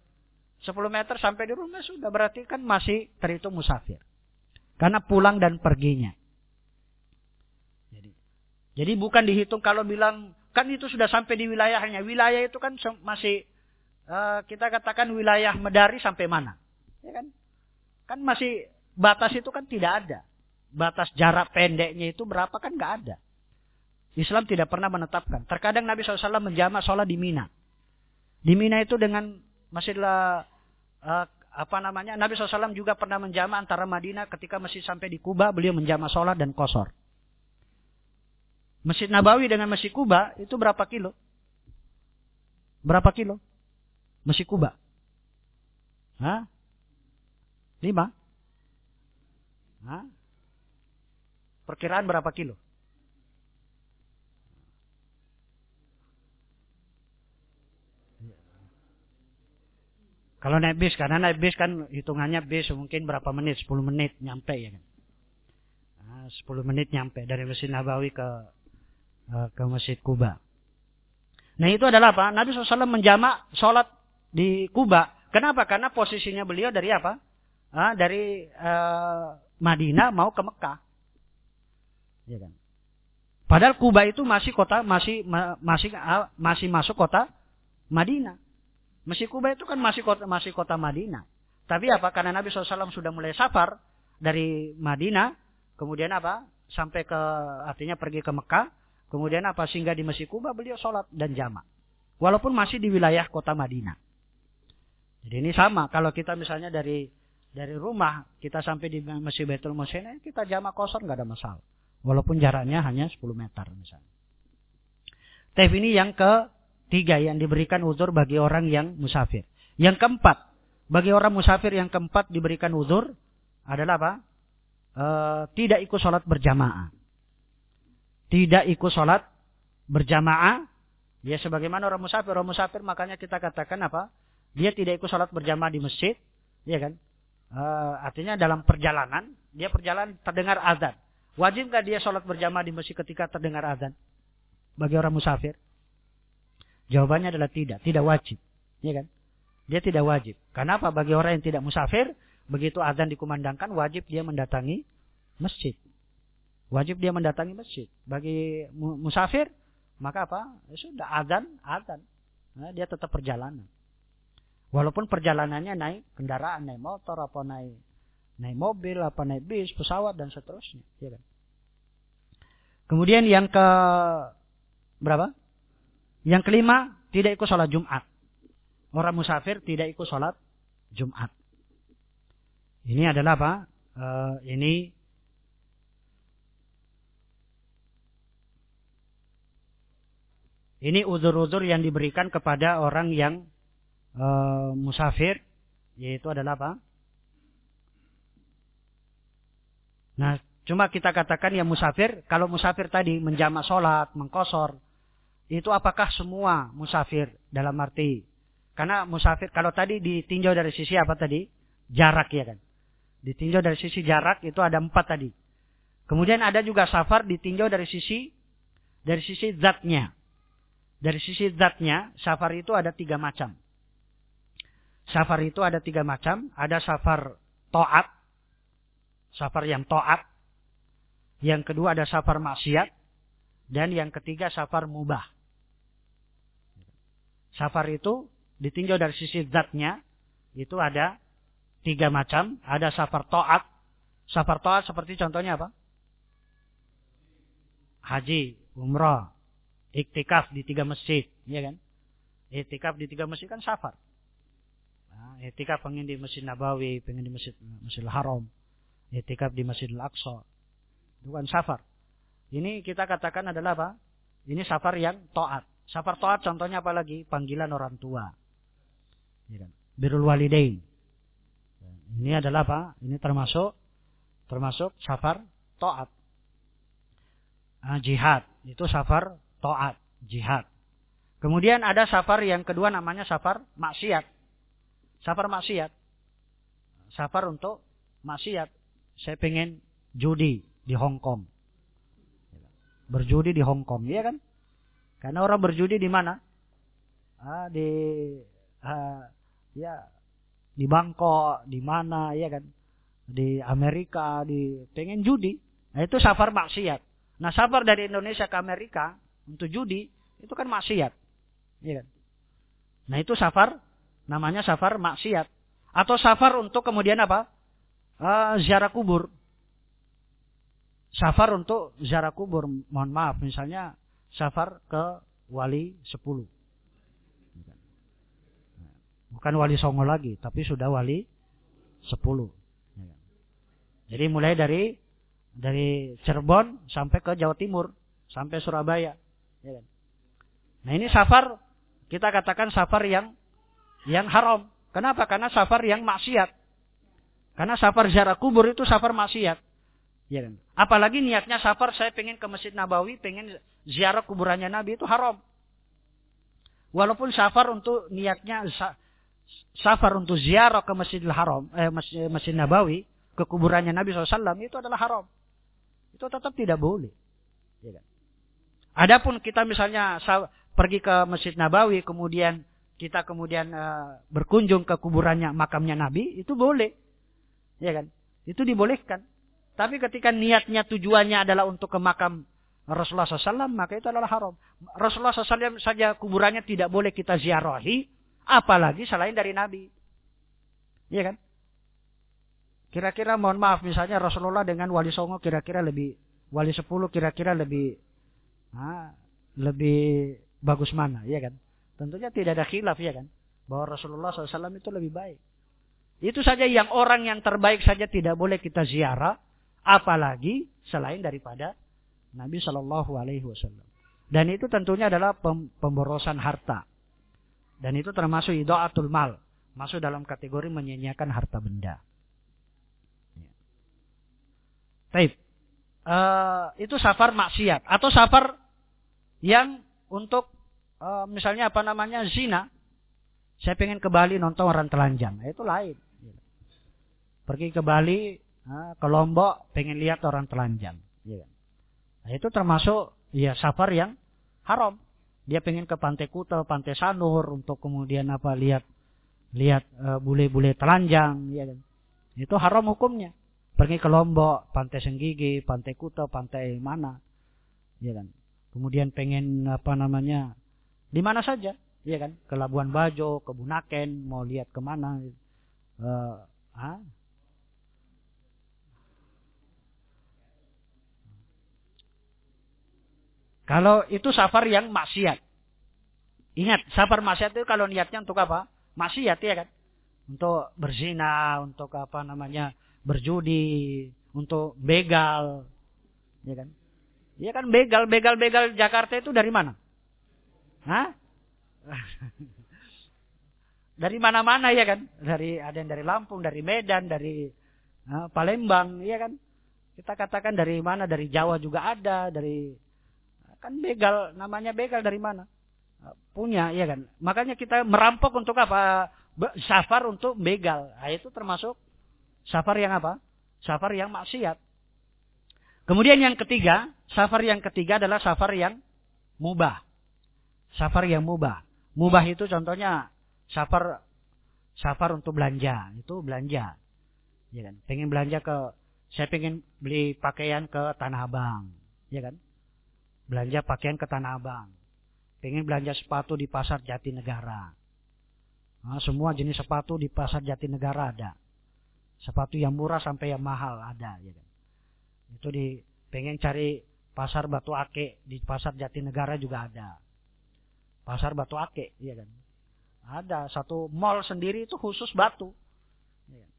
10 meter sampai di rumah sudah berarti kan masih terhitung musafir. Karena pulang dan perginya. Jadi, jadi bukan dihitung kalau bilang kan itu sudah sampai di wilayahnya. Wilayah itu kan masih uh, kita katakan wilayah medari sampai mana? Ya kan? Kan masih batas itu kan tidak ada. Batas jarak pendeknya itu berapa kan nggak ada. Islam tidak pernah menetapkan. Terkadang Nabi SAW menjamak sholat di Mina. Di Mina itu dengan masihlah uh, apa namanya Nabi SAW juga pernah menjama antara Madinah ketika masih sampai di Kuba beliau menjama sholat dan kosor. Masjid Nabawi dengan Masjid Kuba itu berapa kilo? Berapa kilo? Masjid Kuba. Hah? Lima? Hah? Perkiraan berapa kilo? Kalau naik bis, karena naik bis kan hitungannya bis mungkin berapa menit, 10 menit nyampe ya kan. Nah, 10 menit nyampe dari Masjid Nabawi ke ke Masjid Kuba. Nah itu adalah apa? Nabi SAW menjamak sholat di Kuba. Kenapa? Karena posisinya beliau dari apa? Ah, dari uh, Madinah mau ke Mekah. Ya kan? Padahal Kuba itu masih kota masih masih masih masuk kota Madinah. Masjid Kuba itu kan masih kota, masih kota Madinah. Tapi apa? Karena Nabi SAW sudah mulai safar dari Madinah, kemudian apa? Sampai ke artinya pergi ke Mekah, kemudian apa? Sehingga di Masjid Kuba beliau sholat dan jamak. Walaupun masih di wilayah kota Madinah. Jadi ini sama. Kalau kita misalnya dari dari rumah kita sampai di Masjid Baitul Musin, kita jamak kosong nggak ada masalah. Walaupun jaraknya hanya 10 meter misalnya. Tapi ini yang ke Tiga yang diberikan uzur bagi orang yang musafir. Yang keempat, bagi orang musafir yang keempat diberikan uzur adalah apa? E, tidak ikut sholat berjamaah. Tidak ikut sholat berjamaah. Ya sebagaimana orang musafir. Orang musafir makanya kita katakan apa? Dia tidak ikut sholat berjamaah di masjid. Ya kan? E, artinya dalam perjalanan. Dia perjalanan terdengar azan. Wajib nggak dia sholat berjamaah di masjid ketika terdengar azan? Bagi orang musafir. Jawabannya adalah tidak, tidak wajib. Ya kan? Dia tidak wajib. Kenapa? Bagi orang yang tidak musafir, begitu azan dikumandangkan, wajib dia mendatangi masjid. Wajib dia mendatangi masjid. Bagi musafir, maka apa? Ya sudah azan, azan. Nah, dia tetap perjalanan. Walaupun perjalanannya naik kendaraan, naik motor, apa naik naik mobil, apa naik bis, pesawat dan seterusnya, ya kan? Kemudian yang ke berapa? Yang kelima, tidak ikut sholat Jumat. Orang musafir tidak ikut sholat Jumat. Ini adalah apa? Uh, ini ini uzur-uzur yang diberikan kepada orang yang uh, musafir, yaitu adalah apa? Nah, cuma kita katakan yang musafir, kalau musafir tadi menjamak sholat, mengkosor, itu apakah semua musafir dalam arti? Karena musafir kalau tadi ditinjau dari sisi apa tadi? Jarak ya kan? Ditinjau dari sisi jarak itu ada empat tadi. Kemudian ada juga safar ditinjau dari sisi dari sisi zatnya dari sisi zatnya safar itu ada tiga macam safar itu ada tiga macam ada safar toat safar yang toat yang kedua ada safar maksiat dan yang ketiga safar mubah Safar itu ditinjau dari sisi zatnya itu ada tiga macam. Ada safar to'at. Safar to'at seperti contohnya apa? Haji, umrah, iktikaf di tiga masjid, ya kan? Iktikaf di tiga masjid kan safar. Nah, iktikaf pengen di Masjid Nabawi, pengen di Masjid Masjidil Haram, iktikaf di Masjidil Aqsa. Itu kan safar. Ini kita katakan adalah apa? Ini safar yang to'at. Safar to'at contohnya apa lagi? Panggilan orang tua. Ya kan? Birul walidain. Ini adalah apa? Ini termasuk termasuk safar to'at. Nah, jihad. Itu safar to'at. Jihad. Kemudian ada safar yang kedua namanya safar maksiat. Safar maksiat. Safar untuk maksiat. Saya pengen judi di Hong Kong. Berjudi di Hong Kong, iya kan? Karena orang berjudi di mana? Ah, di ah, ya di Bangkok, di mana ya kan? Di Amerika, di pengen judi. Nah, itu safar maksiat. Nah, safar dari Indonesia ke Amerika untuk judi itu kan maksiat. Ya kan? Nah, itu safar namanya safar maksiat. Atau safar untuk kemudian apa? Uh, ziarah kubur. Safar untuk ziarah kubur. Mohon maaf, misalnya safar ke wali sepuluh. Bukan wali songo lagi, tapi sudah wali sepuluh. Ya kan? Jadi mulai dari dari Cirebon sampai ke Jawa Timur, sampai Surabaya. Ya kan? Nah ini safar, kita katakan safar yang yang haram. Kenapa? Karena safar yang maksiat. Karena safar ziarah kubur itu safar maksiat. Ya kan? Apalagi niatnya safar, saya pengen ke Masjid Nabawi, pengen ziarah kuburannya Nabi itu haram. Walaupun safar untuk niatnya safar untuk ziarah ke Masjidil Haram, eh, Masjid, Masjid Nabawi, ke kuburannya Nabi SAW itu adalah haram itu tetap tidak boleh. Ya kan? Adapun kita misalnya pergi ke Masjid Nabawi, kemudian kita kemudian uh, berkunjung ke kuburannya, makamnya Nabi, itu boleh. Ya kan? Itu dibolehkan. Tapi ketika niatnya tujuannya adalah untuk ke makam Rasulullah SAW, maka itu adalah haram. Rasulullah SAW saja kuburannya tidak boleh kita ziarahi, apalagi selain dari Nabi. Ya kan? Kira-kira mohon maaf misalnya Rasulullah dengan Wali Songo kira-kira lebih Wali Sepuluh kira-kira lebih ah, lebih bagus mana ya kan? Tentunya tidak ada khilaf ya kan? Bahwa Rasulullah SAW itu lebih baik. Itu saja yang orang yang terbaik saja tidak boleh kita ziarah, apalagi selain daripada Nabi Shallallahu Alaihi Wasallam. Dan itu tentunya adalah pemborosan harta. Dan itu termasuk idoatul mal, masuk dalam kategori menyanyiakan harta benda. Baik. Uh, itu safar maksiat atau safar yang untuk uh, misalnya apa namanya zina. Saya pengen ke Bali nonton orang telanjang, nah, itu lain. Pergi ke Bali, uh, ke Lombok, pengen lihat orang telanjang. Iya. Nah, itu termasuk ya safar yang haram. Dia pengen ke Pantai Kuta, Pantai Sanur untuk kemudian apa lihat lihat bule-bule uh, telanjang, ya kan. Itu haram hukumnya. Pergi ke Lombok, Pantai Senggigi, Pantai Kuta, Pantai mana. Ya kan. Kemudian pengen apa namanya? Di mana saja, ya kan? Ke Labuan Bajo, ke Bunaken, mau lihat ke mana. Uh, ah? Kalau itu safar yang maksiat. Ingat, safar maksiat itu kalau niatnya untuk apa? Maksiat ya kan? Untuk berzina, untuk apa namanya? berjudi, untuk begal, ya kan? Ya kan begal, begal, begal Jakarta itu dari mana? Hah? dari mana-mana ya kan? Dari ada yang dari Lampung, dari Medan, dari uh, Palembang, ya kan? Kita katakan dari mana? Dari Jawa juga ada, dari kan begal, namanya begal dari mana? punya, ya kan? Makanya kita merampok untuk apa? Safar untuk begal. Nah, itu termasuk Safar yang apa? Safar yang maksiat. Kemudian yang ketiga, safar yang ketiga adalah safar yang mubah. Safar yang mubah. Mubah itu contohnya safar safar untuk belanja, itu belanja. Ya kan? Pengen belanja ke saya pengen beli pakaian ke Tanah Abang, ya kan? Belanja pakaian ke Tanah Abang. Pengen belanja sepatu di pasar Jatinegara. Nah, semua jenis sepatu di pasar Jatinegara ada. Sepatu yang murah sampai yang mahal ada. Ya kan? Itu di pengen cari pasar batu ake di pasar Jatinegara juga ada. Pasar batu ake, ya kan? Ada satu mall sendiri itu khusus batu. Ya. Kan?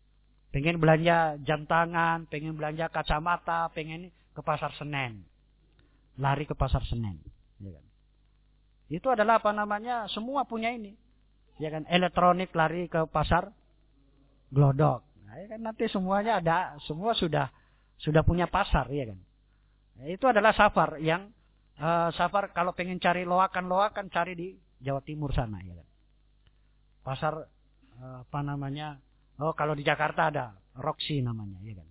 Pengen belanja jam tangan, pengen belanja kacamata, pengen ke pasar Senen. Lari ke pasar Senen. Ya kan? Itu adalah apa namanya? Semua punya ini. Ya kan? Elektronik lari ke pasar Glodok. Nah, ya kan nanti semuanya ada, semua sudah sudah punya pasar, ya kan. Itu adalah safar yang uh, safar kalau pengen cari loakan-loakan cari di Jawa Timur sana, ya kan. Pasar uh, apa namanya? Oh, kalau di Jakarta ada Roxy namanya, ya kan.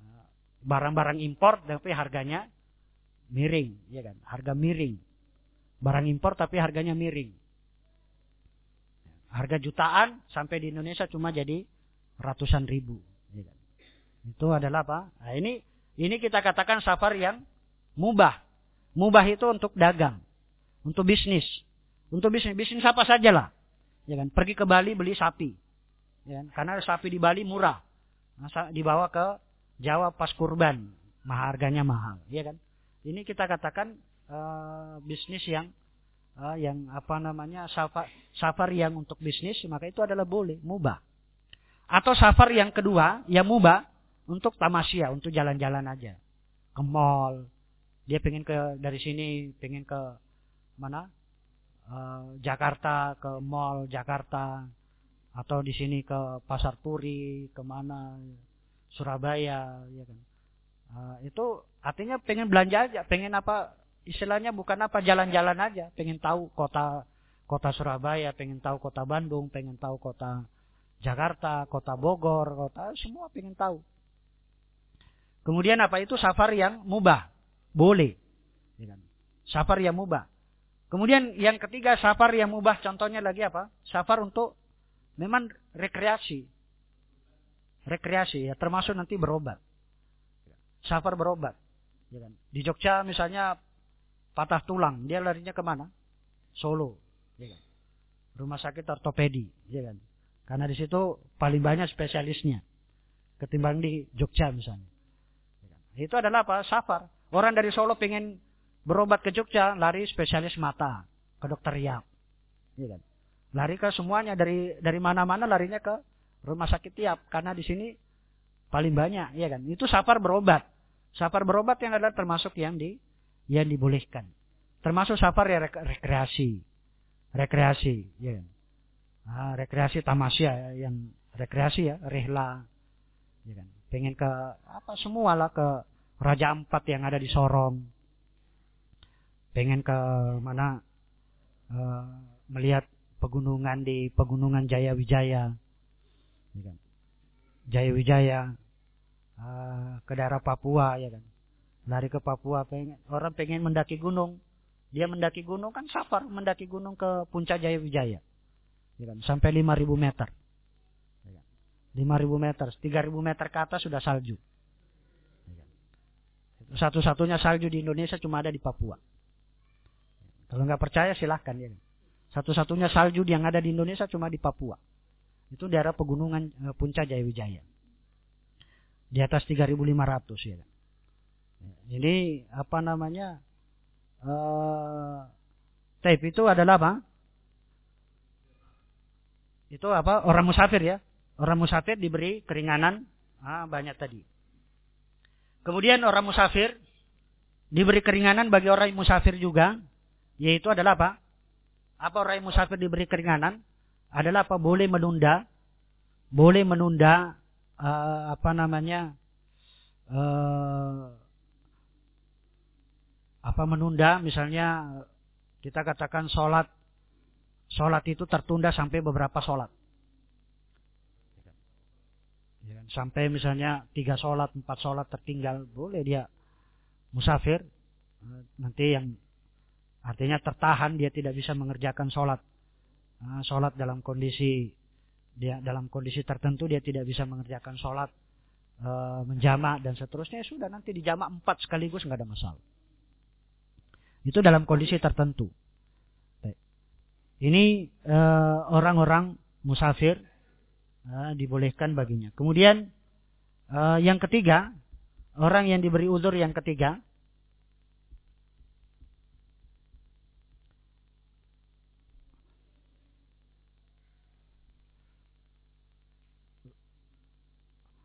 Eh, barang-barang impor tapi harganya miring, ya kan. Harga miring. Barang impor tapi harganya miring. Harga jutaan sampai di Indonesia cuma jadi ratusan ribu. Itu adalah apa? Nah, ini ini kita katakan safar yang mubah. Mubah itu untuk dagang, untuk bisnis, untuk bisnis bisnis apa saja lah. Ya kan? Pergi ke Bali beli sapi, ya kan? karena sapi di Bali murah. Masa dibawa ke Jawa pas kurban, mahal harganya mahal, ya kan? Ini kita katakan uh, bisnis yang uh, yang apa namanya safar safar yang untuk bisnis maka itu adalah boleh mubah Atau safar yang kedua, yang mubah untuk tamasya, untuk jalan-jalan aja. Ke mall. Dia pengen ke dari sini, pengen ke mana? Uh, Jakarta, ke mall Jakarta. Atau di sini ke Pasar Turi, ke mana? Surabaya, ya kan. Uh, itu artinya pengen belanja aja, pengen apa? Istilahnya bukan apa jalan-jalan aja, pengen tahu kota kota Surabaya, pengen tahu kota Bandung, pengen tahu kota Jakarta, kota Bogor, kota semua pengen tahu. Kemudian apa itu safar yang mubah, boleh. Ya kan? Safar yang mubah. Kemudian yang ketiga safar yang mubah contohnya lagi apa? Safar untuk memang rekreasi. Rekreasi ya termasuk nanti berobat. Safar berobat. Ya kan? Di Jogja misalnya patah tulang, dia larinya ke mana? Solo. Ya kan? Rumah sakit ortopedi. Karena di situ paling banyak spesialisnya. Ketimbang di Jogja misalnya. Itu adalah apa? Safar. Orang dari Solo pengen berobat ke Jogja, lari spesialis mata. Ke dokter Riak. Ya kan? Lari ke semuanya. Dari dari mana-mana larinya ke rumah sakit tiap. Karena di sini paling banyak. ya kan? Itu safar berobat. Safar berobat yang adalah termasuk yang di yang dibolehkan. Termasuk safar ya rekreasi. Rekreasi. Ya kan? ah, rekreasi tamasya ya, yang rekreasi ya rehla ya kan pengen ke apa semua lah ke Raja Ampat yang ada di Sorong. Pengen ke mana uh, melihat pegunungan di pegunungan Jaya Wijaya ya kan? Jaya Wijaya uh, ke daerah Papua ya kan? Lari ke Papua pengen orang pengen mendaki gunung. Dia mendaki gunung kan safar mendaki gunung ke puncak Jaya Wijaya Ya kan? Sampai 5000 meter. Ya kan? 5000 meter, 3000 meter ke atas sudah salju. Satu-satunya salju di Indonesia cuma ada di Papua. Kalau nggak percaya silahkan ya. Satu-satunya salju yang ada di Indonesia cuma di Papua. Itu daerah pegunungan eh, puncak Jayawijaya. Di atas 3500 ya. Ini apa namanya? Uh, tape itu adalah apa? Itu apa? Orang musafir ya. Orang musafir diberi keringanan ah, banyak tadi. Kemudian orang musafir diberi keringanan bagi orang yang musafir juga, yaitu adalah apa? Apa orang yang musafir diberi keringanan? Adalah apa? Boleh menunda, boleh menunda uh, apa namanya? Uh, apa menunda misalnya kita katakan sholat Sholat itu tertunda sampai beberapa sholat. Ya, sampai misalnya tiga sholat, empat sholat tertinggal, boleh dia musafir. Nanti yang artinya tertahan, dia tidak bisa mengerjakan sholat. Nah, sholat dalam kondisi dia dalam kondisi tertentu dia tidak bisa mengerjakan sholat e, menjamak dan seterusnya ya sudah nanti dijamak empat sekaligus nggak ada masalah. Itu dalam kondisi tertentu. Ini eh, orang-orang musafir uh, dibolehkan baginya. Kemudian uh, yang ketiga, orang yang diberi uzur yang ketiga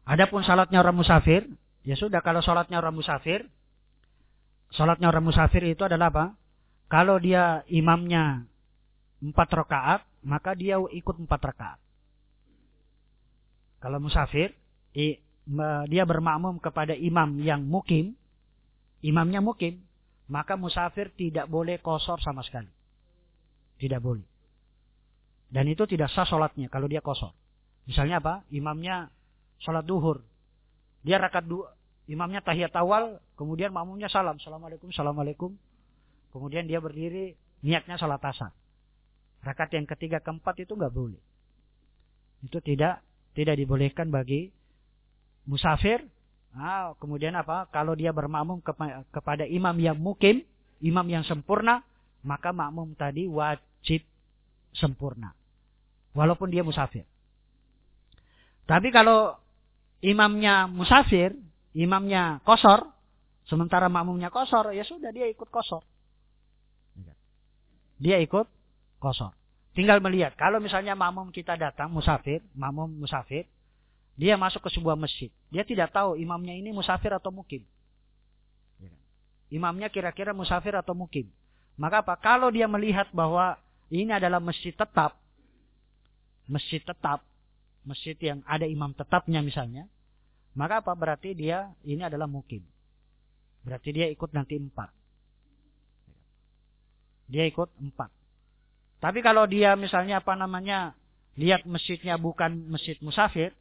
Adapun salatnya orang musafir, ya sudah kalau salatnya orang musafir, salatnya orang musafir itu adalah apa? Kalau dia imamnya empat rakaat, maka dia ikut empat rakaat. Kalau musafir, dia bermakmum kepada imam yang mukim, imamnya mukim, maka musafir tidak boleh kosor sama sekali. Tidak boleh. Dan itu tidak sah sholatnya kalau dia kosor. Misalnya apa? Imamnya sholat duhur. Dia rakaat dua, imamnya tahiyat awal, kemudian makmumnya salam. Assalamualaikum, Assalamualaikum. Kemudian dia berdiri, niatnya sholat asar. Rakaat yang ketiga keempat itu nggak boleh. Itu tidak tidak dibolehkan bagi musafir. Nah, kemudian apa? Kalau dia bermakmum kepada imam yang mukim, imam yang sempurna, maka makmum tadi wajib sempurna. Walaupun dia musafir. Tapi kalau imamnya musafir, imamnya kosor, sementara makmumnya kosor, ya sudah dia ikut kosor. Dia ikut kosong. Tinggal melihat. Kalau misalnya makmum kita datang musafir, makmum musafir, Dia masuk ke sebuah masjid. Dia tidak tahu imamnya ini musafir atau mukim. Ya? Imamnya kira-kira musafir atau mukim. Maka apa? Kalau dia melihat bahwa ini adalah masjid tetap, masjid tetap, masjid yang ada imam tetapnya misalnya, maka apa? Berarti dia ini adalah mukim. Berarti dia ikut nanti empat. Dia ikut empat. Tapi kalau dia misalnya apa namanya lihat masjidnya bukan masjid musafir,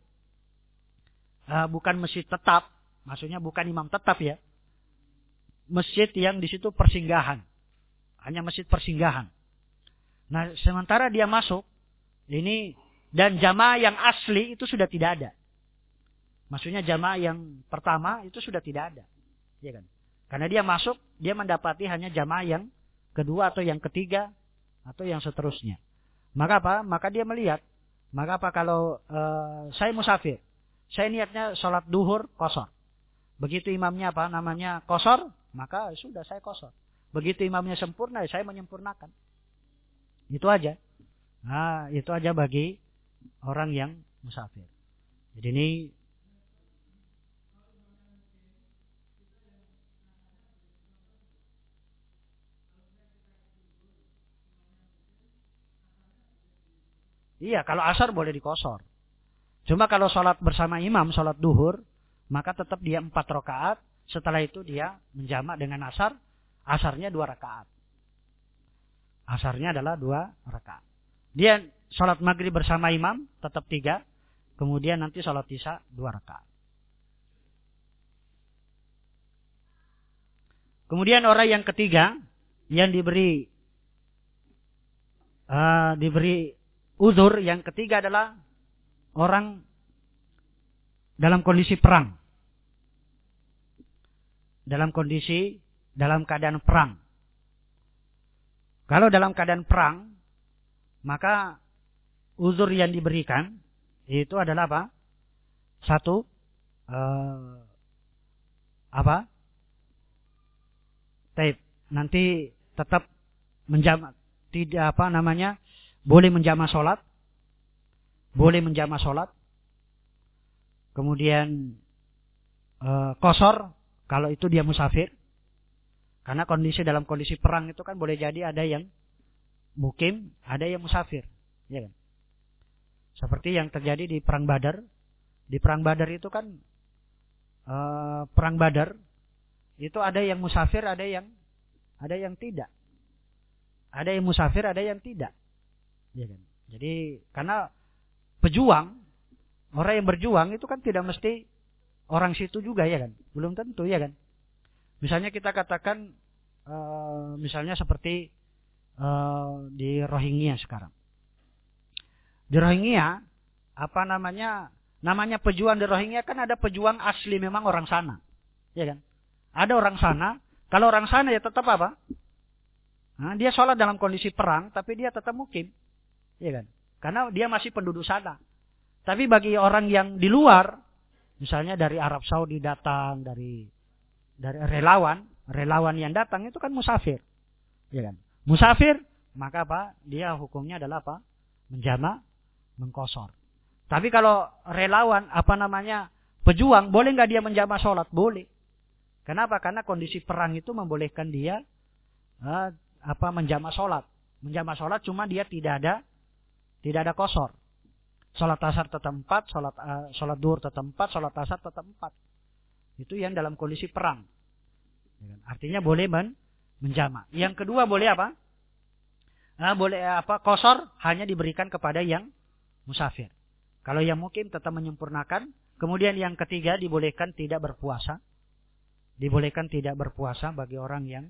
uh, bukan masjid tetap, maksudnya bukan imam tetap ya, masjid yang di situ persinggahan, hanya masjid persinggahan. Nah sementara dia masuk ini dan jamaah yang asli itu sudah tidak ada. Maksudnya jamaah yang pertama itu sudah tidak ada. Ya kan? Karena dia masuk, dia mendapati hanya jamaah yang kedua atau yang ketiga atau yang seterusnya. Maka apa? Maka dia melihat. Maka apa kalau uh, saya musafir, saya niatnya sholat duhur kosor. Begitu imamnya apa namanya kosor, maka sudah saya kosor. Begitu imamnya sempurna, saya menyempurnakan. Itu aja. Nah, itu aja bagi orang yang musafir. Jadi ini Iya, kalau asar boleh dikosor. Cuma kalau sholat bersama imam, sholat duhur, maka tetap dia empat rakaat. Setelah itu dia menjamak dengan asar. Asarnya dua rakaat. Asarnya adalah dua rakaat. Dia sholat maghrib bersama imam, tetap tiga. Kemudian nanti sholat isya dua rakaat. Kemudian orang yang ketiga yang diberi uh, diberi uzur yang ketiga adalah orang dalam kondisi perang. Dalam kondisi dalam keadaan perang. Kalau dalam keadaan perang, maka uzur yang diberikan itu adalah apa? Satu, uh, apa? Nanti tetap menjamak tidak apa namanya boleh menjama sholat. Boleh menjama sholat. Kemudian e, kosor kalau itu dia musafir. Karena kondisi dalam kondisi perang itu kan boleh jadi ada yang mukim, ada yang musafir. Ya kan? Seperti yang terjadi di perang Badar. Di perang Badar itu kan e, perang Badar itu ada yang musafir, ada yang ada yang tidak. Ada yang musafir, ada yang tidak. Ya kan? Jadi karena pejuang, orang yang berjuang itu kan tidak mesti orang situ juga ya kan? Belum tentu ya kan? Misalnya kita katakan uh, misalnya seperti uh, di Rohingya sekarang. Di Rohingya apa namanya? Namanya pejuang di Rohingya kan ada pejuang asli memang orang sana. Ya kan? Ada orang sana, kalau orang sana ya tetap apa? Nah, dia sholat dalam kondisi perang, tapi dia tetap mukim. Ya kan? Karena dia masih penduduk sana. Tapi bagi orang yang di luar, misalnya dari Arab Saudi datang, dari dari relawan, relawan yang datang itu kan musafir. Ya kan? Musafir, maka apa? Dia hukumnya adalah apa? Menjama, mengkosor. Tapi kalau relawan, apa namanya? Pejuang, boleh nggak dia menjama sholat? Boleh. Kenapa? Karena kondisi perang itu membolehkan dia uh, apa menjama sholat. Menjama sholat cuma dia tidak ada tidak ada kosor. Sholat asar tetap empat, sholat, uh, sholat duhur tetap empat, sholat asar tetap empat. Itu yang dalam kondisi perang. Ya kan? Artinya boleh men menjama. Yang kedua boleh apa? Nah, boleh apa? Kosor hanya diberikan kepada yang musafir. Kalau yang mukim tetap menyempurnakan. Kemudian yang ketiga dibolehkan tidak berpuasa. Dibolehkan tidak berpuasa bagi orang yang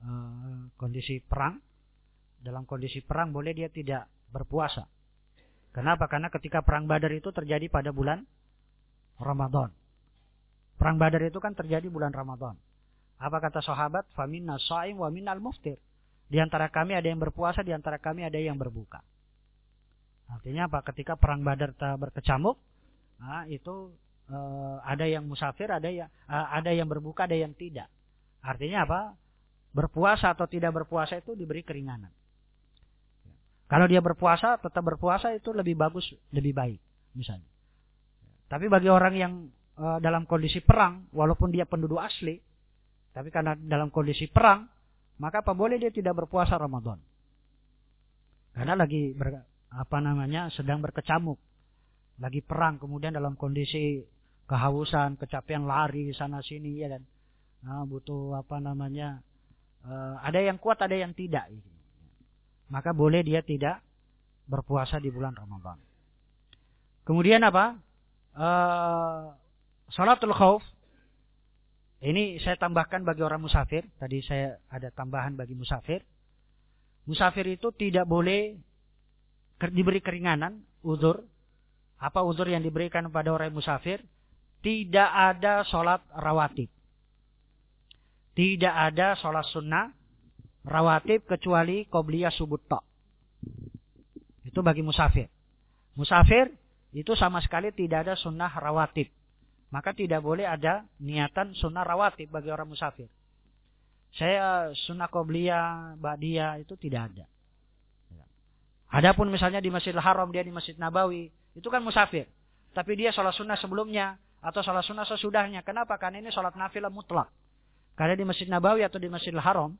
uh, kondisi perang. Dalam kondisi perang boleh dia tidak berpuasa. Kenapa? Karena ketika perang Badar itu terjadi pada bulan Ramadan. Perang Badar itu kan terjadi bulan Ramadan. Apa kata sahabat? Faminna sa'im wa minnal muftir. Di antara kami ada yang berpuasa, di antara kami ada yang berbuka. Artinya apa? Ketika perang Badar berkecamuk, nah, itu uh, ada yang musafir, ada yang uh, ada yang berbuka, ada yang tidak. Artinya apa? Berpuasa atau tidak berpuasa itu diberi keringanan. Kalau dia berpuasa, tetap berpuasa itu lebih bagus, lebih baik. Misalnya. Tapi bagi orang yang uh, dalam kondisi perang, walaupun dia penduduk asli, tapi karena dalam kondisi perang, maka apa boleh dia tidak berpuasa Ramadan? Karena lagi ber, apa namanya sedang berkecamuk, lagi perang, kemudian dalam kondisi kehausan, kecapean lari sana sini ya kan, nah, butuh apa namanya, uh, ada yang kuat, ada yang tidak. Maka boleh dia tidak berpuasa di bulan Ramadan. Kemudian apa? uh, salatul khauf ini saya tambahkan bagi orang musafir. Tadi saya ada tambahan bagi musafir. Musafir itu tidak boleh diberi keringanan, uzur. Apa uzur yang diberikan kepada orang musafir? Tidak ada sholat rawatib. Tidak ada sholat sunnah rawatib kecuali qobliyah subuh tok. Itu bagi musafir. Musafir itu sama sekali tidak ada sunnah rawatib. Maka tidak boleh ada niatan sunnah rawatib bagi orang musafir. Saya sunnah qobliyah, ba'diyah itu tidak ada. Adapun misalnya di Masjidil Haram, dia di Masjid Nabawi, itu kan musafir. Tapi dia sholat sunnah sebelumnya atau sholat sunnah sesudahnya. Kenapa? Karena ini sholat nafilah mutlak. Karena di Masjid Nabawi atau di Masjidil Haram,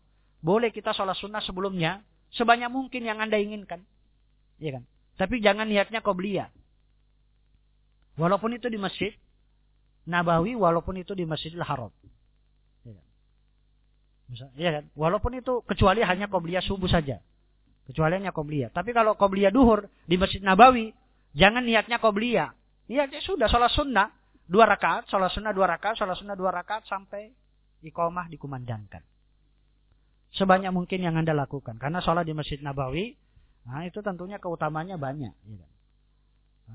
boleh kita sholat sunnah sebelumnya sebanyak mungkin yang Anda inginkan. Iya kan? Tapi jangan niatnya qobliyah. Walaupun itu di masjid Nabawi, walaupun itu di Masjidil Haram. Ya kan? Ya kan? Walaupun itu kecuali hanya qobliyah subuh saja. Kecuali hanya qobliyah. Tapi kalau qobliyah duhur di Masjid Nabawi, jangan niatnya qobliyah. Niatnya sudah sholat sunnah. Dua rakaat, sholat sunnah dua rakaat, sholat sunnah dua rakaat sampai iqamah dikumandangkan. Sebanyak mungkin yang Anda lakukan. Karena sholat di Masjid Nabawi, nah itu tentunya keutamanya banyak. Ya kan?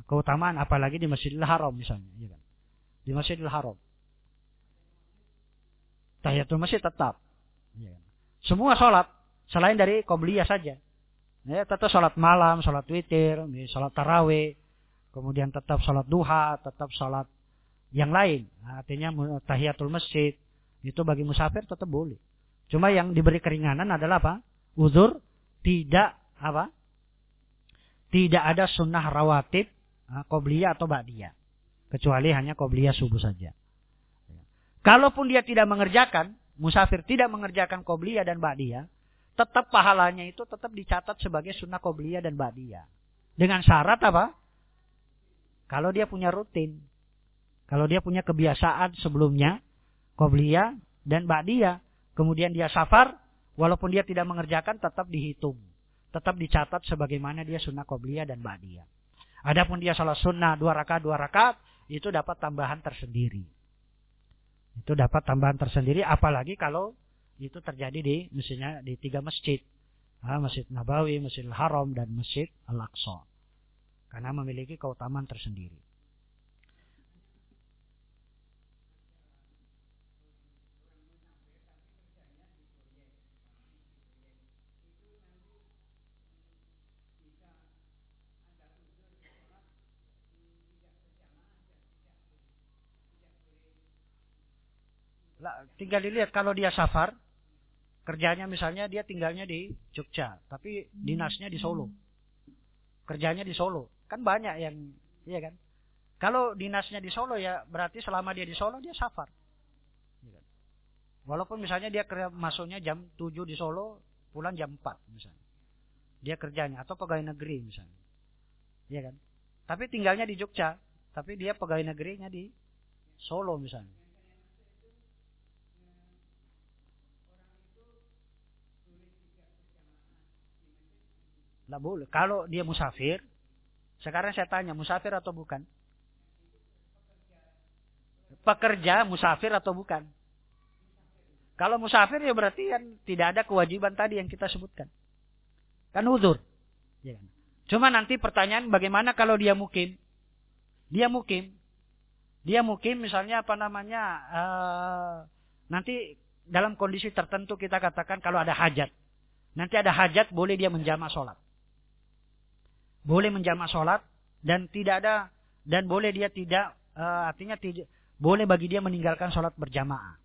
keutamaan apalagi di Masjidil Haram misalnya, ya kan? Di Masjidil Haram. Tahiyatul masjid tetap. Ya kan? Semua sholat selain dari qobliyah saja. Ya, tetap sholat malam, sholat witir, sholat taraweh, kemudian tetap sholat duha, tetap sholat yang lain. Nah, artinya tahiyatul masjid itu bagi musafir tetap boleh. Cuma yang diberi keringanan adalah apa? Uzur tidak apa? Tidak ada sunnah rawatib Qobliyah atau Ba'diyah. Kecuali hanya Qobliyah subuh saja. Kalaupun dia tidak mengerjakan, musafir tidak mengerjakan Qobliyah dan Ba'diyah, tetap pahalanya itu tetap dicatat sebagai sunnah Qobliyah dan Ba'diyah. Dengan syarat apa? Kalau dia punya rutin. Kalau dia punya kebiasaan sebelumnya, Qobliyah dan Ba'diyah. Kemudian dia safar, walaupun dia tidak mengerjakan tetap dihitung. Tetap dicatat sebagaimana dia sunnah Qobliyah dan Ba'diyah. Adapun dia sholat sunnah dua rakaat dua rakaat itu dapat tambahan tersendiri. Itu dapat tambahan tersendiri apalagi kalau itu terjadi di misalnya di tiga masjid. Masjid Nabawi, Masjidil Haram dan Masjid Al-Aqsa. Karena memiliki keutamaan tersendiri. Tinggal dilihat kalau dia safar, kerjanya misalnya dia tinggalnya di Jogja, tapi dinasnya di Solo. Kerjanya di Solo. Kan banyak yang, iya kan? Kalau dinasnya di Solo ya berarti selama dia di Solo dia safar. Iya kan? Walaupun misalnya dia masuknya jam 7 di Solo, pulang jam 4 misalnya. Dia kerjanya atau pegawai negeri misalnya. Iya kan? Tapi tinggalnya di Jogja, tapi dia pegawai negerinya di Solo misalnya. Tidak boleh. Kalau dia musafir, sekarang saya tanya, musafir atau bukan? Pekerja musafir atau bukan? Kalau musafir ya berarti kan tidak ada kewajiban tadi yang kita sebutkan. Kan uzur. Ya. Kan? Cuma nanti pertanyaan bagaimana kalau dia mukim? Dia mukim. Dia mukim misalnya apa namanya. Uh, nanti dalam kondisi tertentu kita katakan kalau ada hajat. Nanti ada hajat boleh dia menjama sholat boleh menjamak sholat dan tidak ada dan boleh dia tidak uh, artinya tidak boleh bagi dia meninggalkan sholat berjamaah.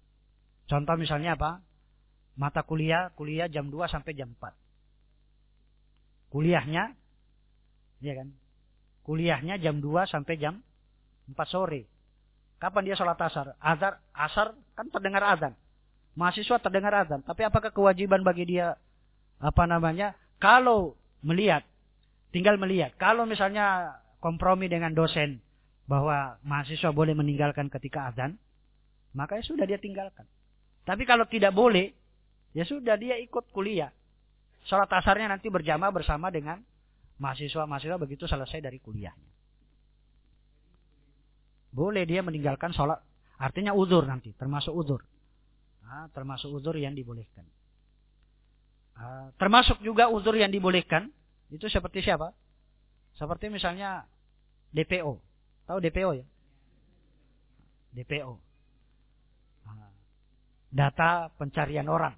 Contoh misalnya apa? Mata kuliah, kuliah jam 2 sampai jam 4. Kuliahnya, ya kan? Kuliahnya jam 2 sampai jam 4. empat sore. Kapan dia sholat asar? Azar, asar kan terdengar azan. Mahasiswa terdengar azan. Tapi apakah kewajiban bagi dia apa namanya? Kalau melihat, tinggal melihat. Kalau misalnya kompromi dengan dosen bahwa mahasiswa boleh meninggalkan ketika azan, maka ya sudah dia tinggalkan. Tapi kalau tidak boleh, ya sudah dia ikut kuliah. Sholat asarnya nanti berjamaah bersama dengan mahasiswa-mahasiswa begitu selesai dari kuliahnya. Boleh dia meninggalkan sholat. Artinya uzur nanti, termasuk uzur. Nah, termasuk uzur yang dibolehkan. Uh, termasuk juga uzur yang dibolehkan. Itu seperti siapa? Seperti misalnya DPO. Tahu DPO ya? DPO. Uh, data pencarian orang.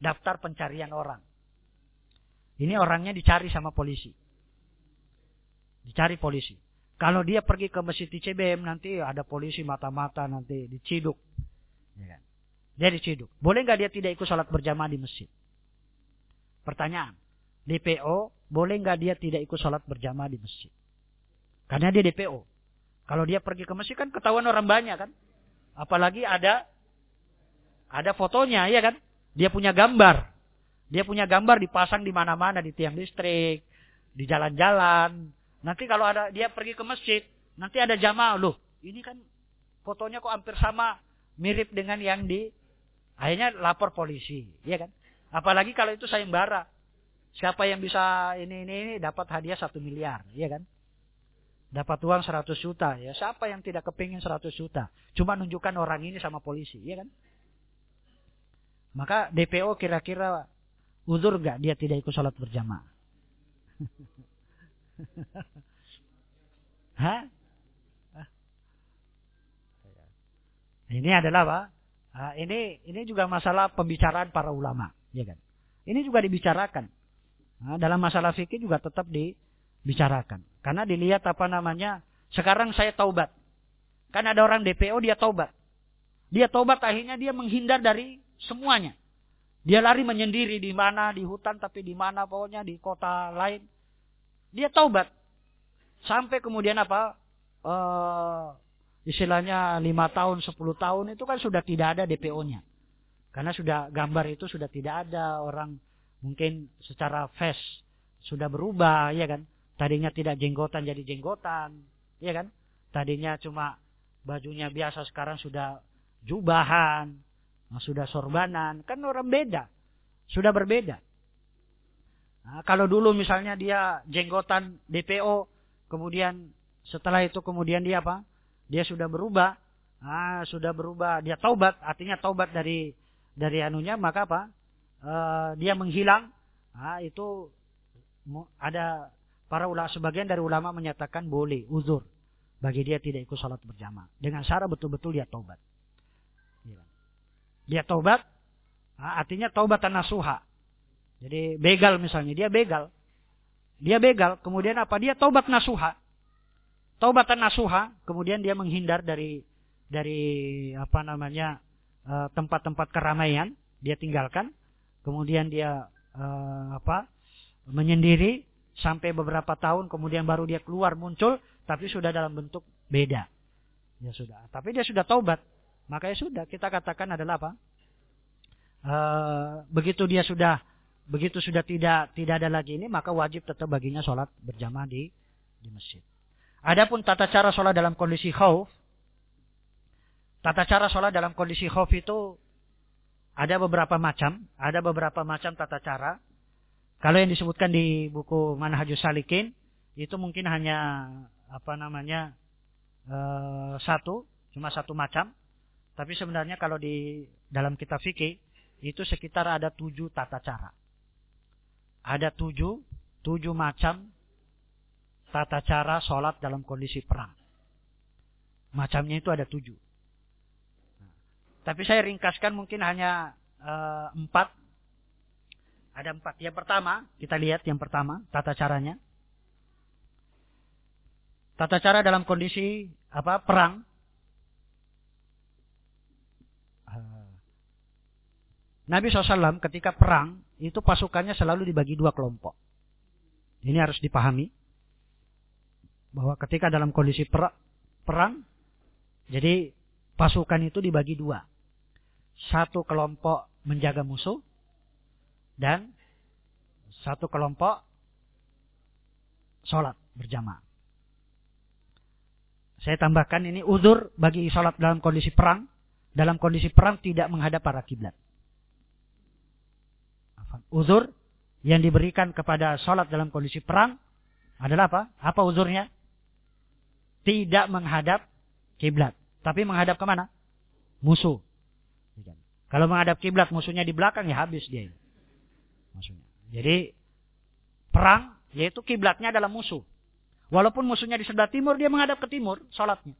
Daftar pencarian orang. Ini orangnya dicari sama polisi. Dicari polisi. Kalau dia pergi ke masjid ICBM nanti ada polisi mata-mata nanti diciduk. Ya kan? Dia diciduk. Boleh nggak dia tidak ikut sholat berjamaah di masjid? Pertanyaan. DPO, boleh nggak dia tidak ikut sholat berjamaah di masjid? Karena dia DPO. Kalau dia pergi ke masjid kan ketahuan orang banyak kan? Apalagi ada ada fotonya, ya kan? Dia punya gambar. Dia punya gambar dipasang di mana-mana di tiang listrik, di jalan-jalan. Nanti kalau ada dia pergi ke masjid, nanti ada jamaah loh. Ini kan fotonya kok hampir sama, mirip dengan yang di akhirnya lapor polisi, ya kan? Apalagi kalau itu sayembara. Siapa yang bisa ini ini, ini dapat hadiah satu miliar, ya kan? Dapat uang 100 juta, ya. Siapa yang tidak kepingin 100 juta? Cuma nunjukkan orang ini sama polisi, ya kan? Maka DPO kira-kira uzur gak dia tidak ikut sholat berjamaah? [LAUGHS] Hah? Ini adalah apa? Nah, ini ini juga masalah pembicaraan para ulama, ya kan? Ini juga dibicarakan. Nah, dalam masalah fikih juga tetap dibicarakan. Karena dilihat apa namanya? Sekarang saya taubat. Kan ada orang DPO dia taubat. Dia taubat akhirnya dia menghindar dari semuanya. Dia lari menyendiri di mana, di hutan tapi di mana pokoknya di kota lain. Dia taubat. Sampai kemudian apa? Uh, istilahnya lima tahun, sepuluh tahun itu kan sudah tidak ada DPO-nya. Karena sudah gambar itu sudah tidak ada orang mungkin secara face sudah berubah, ya kan? Tadinya tidak jenggotan jadi jenggotan, ya kan? Tadinya cuma bajunya biasa sekarang sudah jubahan, Nah, sudah sorbanan, kan orang beda. Sudah berbeda. Nah, kalau dulu misalnya dia jenggotan DPO, kemudian setelah itu kemudian dia apa? Dia sudah berubah. Nah, sudah berubah, dia taubat, artinya taubat dari dari anunya, maka apa? Uh, dia menghilang. Nah, itu ada para ulama sebagian dari ulama menyatakan boleh uzur bagi dia tidak ikut salat berjamaah dengan syarat betul-betul dia taubat. Dia taubat, artinya taubatan nasuha. Jadi begal misalnya, dia begal. Dia begal, kemudian apa? Dia taubat nasuha. Taubatan nasuha, kemudian dia menghindar dari dari apa namanya eh, tempat-tempat keramaian, dia tinggalkan. Kemudian dia uh, apa? menyendiri sampai beberapa tahun kemudian baru dia keluar muncul tapi sudah dalam bentuk beda. Ya sudah, tapi dia sudah taubat. Maka ya sudah, kita katakan adalah apa? E, begitu dia sudah begitu sudah tidak tidak ada lagi ini, maka wajib tetap baginya sholat berjamaah di di masjid. Adapun tata cara sholat dalam kondisi khauf, tata cara sholat dalam kondisi khauf itu ada beberapa macam, ada beberapa macam tata cara. Kalau yang disebutkan di buku Manhajus Salikin itu mungkin hanya apa namanya uh, satu, cuma satu macam. Tapi sebenarnya kalau di dalam kitab fikih itu sekitar ada tujuh tata cara. Ada tujuh, tujuh macam tata cara sholat dalam kondisi perang. Macamnya itu ada tujuh. Tapi saya ringkaskan mungkin hanya uh, empat. Ada empat. Yang pertama, kita lihat yang pertama, tata caranya. Tata cara dalam kondisi apa perang Nabi SAW ketika perang itu pasukannya selalu dibagi dua kelompok. Ini harus dipahami. bahwa ketika dalam kondisi per perang, jadi pasukan itu dibagi dua. Satu kelompok menjaga musuh dan satu kelompok sholat berjamaah. Saya tambahkan ini uzur bagi sholat dalam kondisi perang. Dalam kondisi perang tidak menghadap para kiblat. Uzur yang diberikan kepada sholat dalam kondisi perang adalah apa? Apa uzurnya? Tidak menghadap kiblat, tapi menghadap ke mana? Musuh. Kalau menghadap kiblat musuhnya di belakang ya habis dia. Maksudnya. Jadi perang yaitu kiblatnya adalah musuh. Walaupun musuhnya di sebelah timur dia menghadap ke timur sholatnya.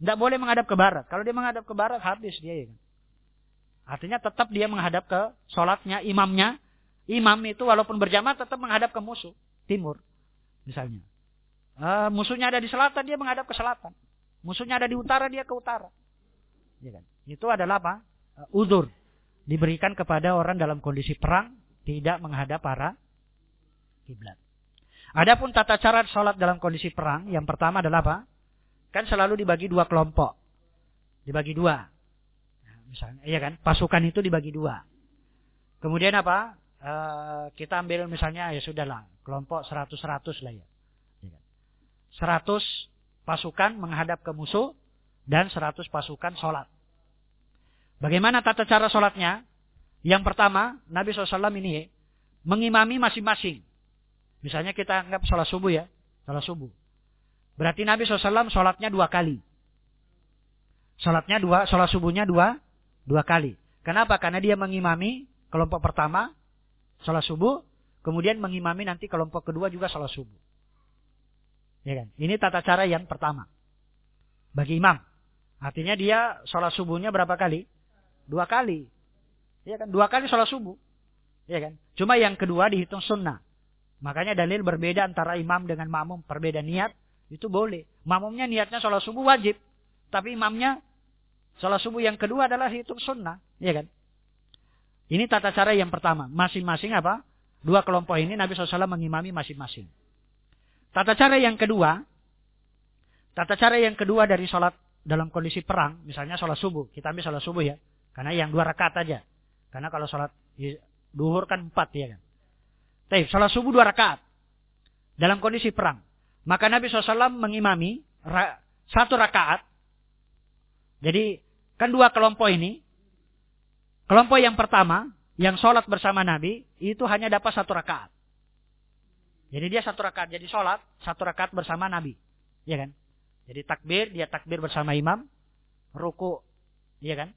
Tidak boleh menghadap ke barat. Kalau dia menghadap ke barat habis dia. Ya. Artinya tetap dia menghadap ke sholatnya, imamnya. Imam itu walaupun berjamaah tetap menghadap ke musuh. Timur. Misalnya. Uh, musuhnya ada di selatan, dia menghadap ke selatan. Musuhnya ada di utara, dia ke utara. Ya kan? Itu adalah apa? Uh, uzur. Diberikan kepada orang dalam kondisi perang. Tidak menghadap para kiblat. Adapun tata cara sholat dalam kondisi perang. Yang pertama adalah apa? Kan selalu dibagi dua kelompok. Dibagi dua misalnya, iya kan? Pasukan itu dibagi dua. Kemudian apa? E, kita ambil misalnya ya sudahlah, kelompok 100-100 lah ya. 100 iya kan? pasukan menghadap ke musuh dan 100 pasukan sholat. Bagaimana tata cara sholatnya? Yang pertama, Nabi SAW ini mengimami masing-masing. Misalnya kita anggap sholat subuh ya, sholat subuh. Berarti Nabi SAW sholatnya dua kali. Sholatnya dua, sholat subuhnya dua, Dua kali. Kenapa? Karena dia mengimami kelompok pertama sholat subuh, kemudian mengimami nanti kelompok kedua juga sholat subuh. Ya kan? Ini tata cara yang pertama. Bagi imam. Artinya dia sholat subuhnya berapa kali? Dua kali. Ya kan? Dua kali sholat subuh. Ya kan? Cuma yang kedua dihitung sunnah. Makanya dalil berbeda antara imam dengan makmum. Perbeda niat. Itu boleh. Makmumnya niatnya sholat subuh wajib. Tapi imamnya Sholat subuh yang kedua adalah hitung sunnah. Ya kan? Ini tata cara yang pertama. Masing-masing apa? Dua kelompok ini Nabi SAW mengimami masing-masing. Tata cara yang kedua. Tata cara yang kedua dari sholat dalam kondisi perang. Misalnya sholat subuh. Kita ambil sholat subuh ya. Karena yang dua rakaat aja. Karena kalau sholat duhur kan empat ya kan. Tapi sholat subuh dua rakaat. Dalam kondisi perang. Maka Nabi SAW mengimami satu rakaat. Jadi Kan dua kelompok ini. Kelompok yang pertama, yang sholat bersama Nabi, itu hanya dapat satu rakaat. Jadi dia satu rakaat. Jadi sholat, satu rakaat bersama Nabi. Ya kan? Jadi takbir, dia takbir bersama imam. Ruku, ya kan?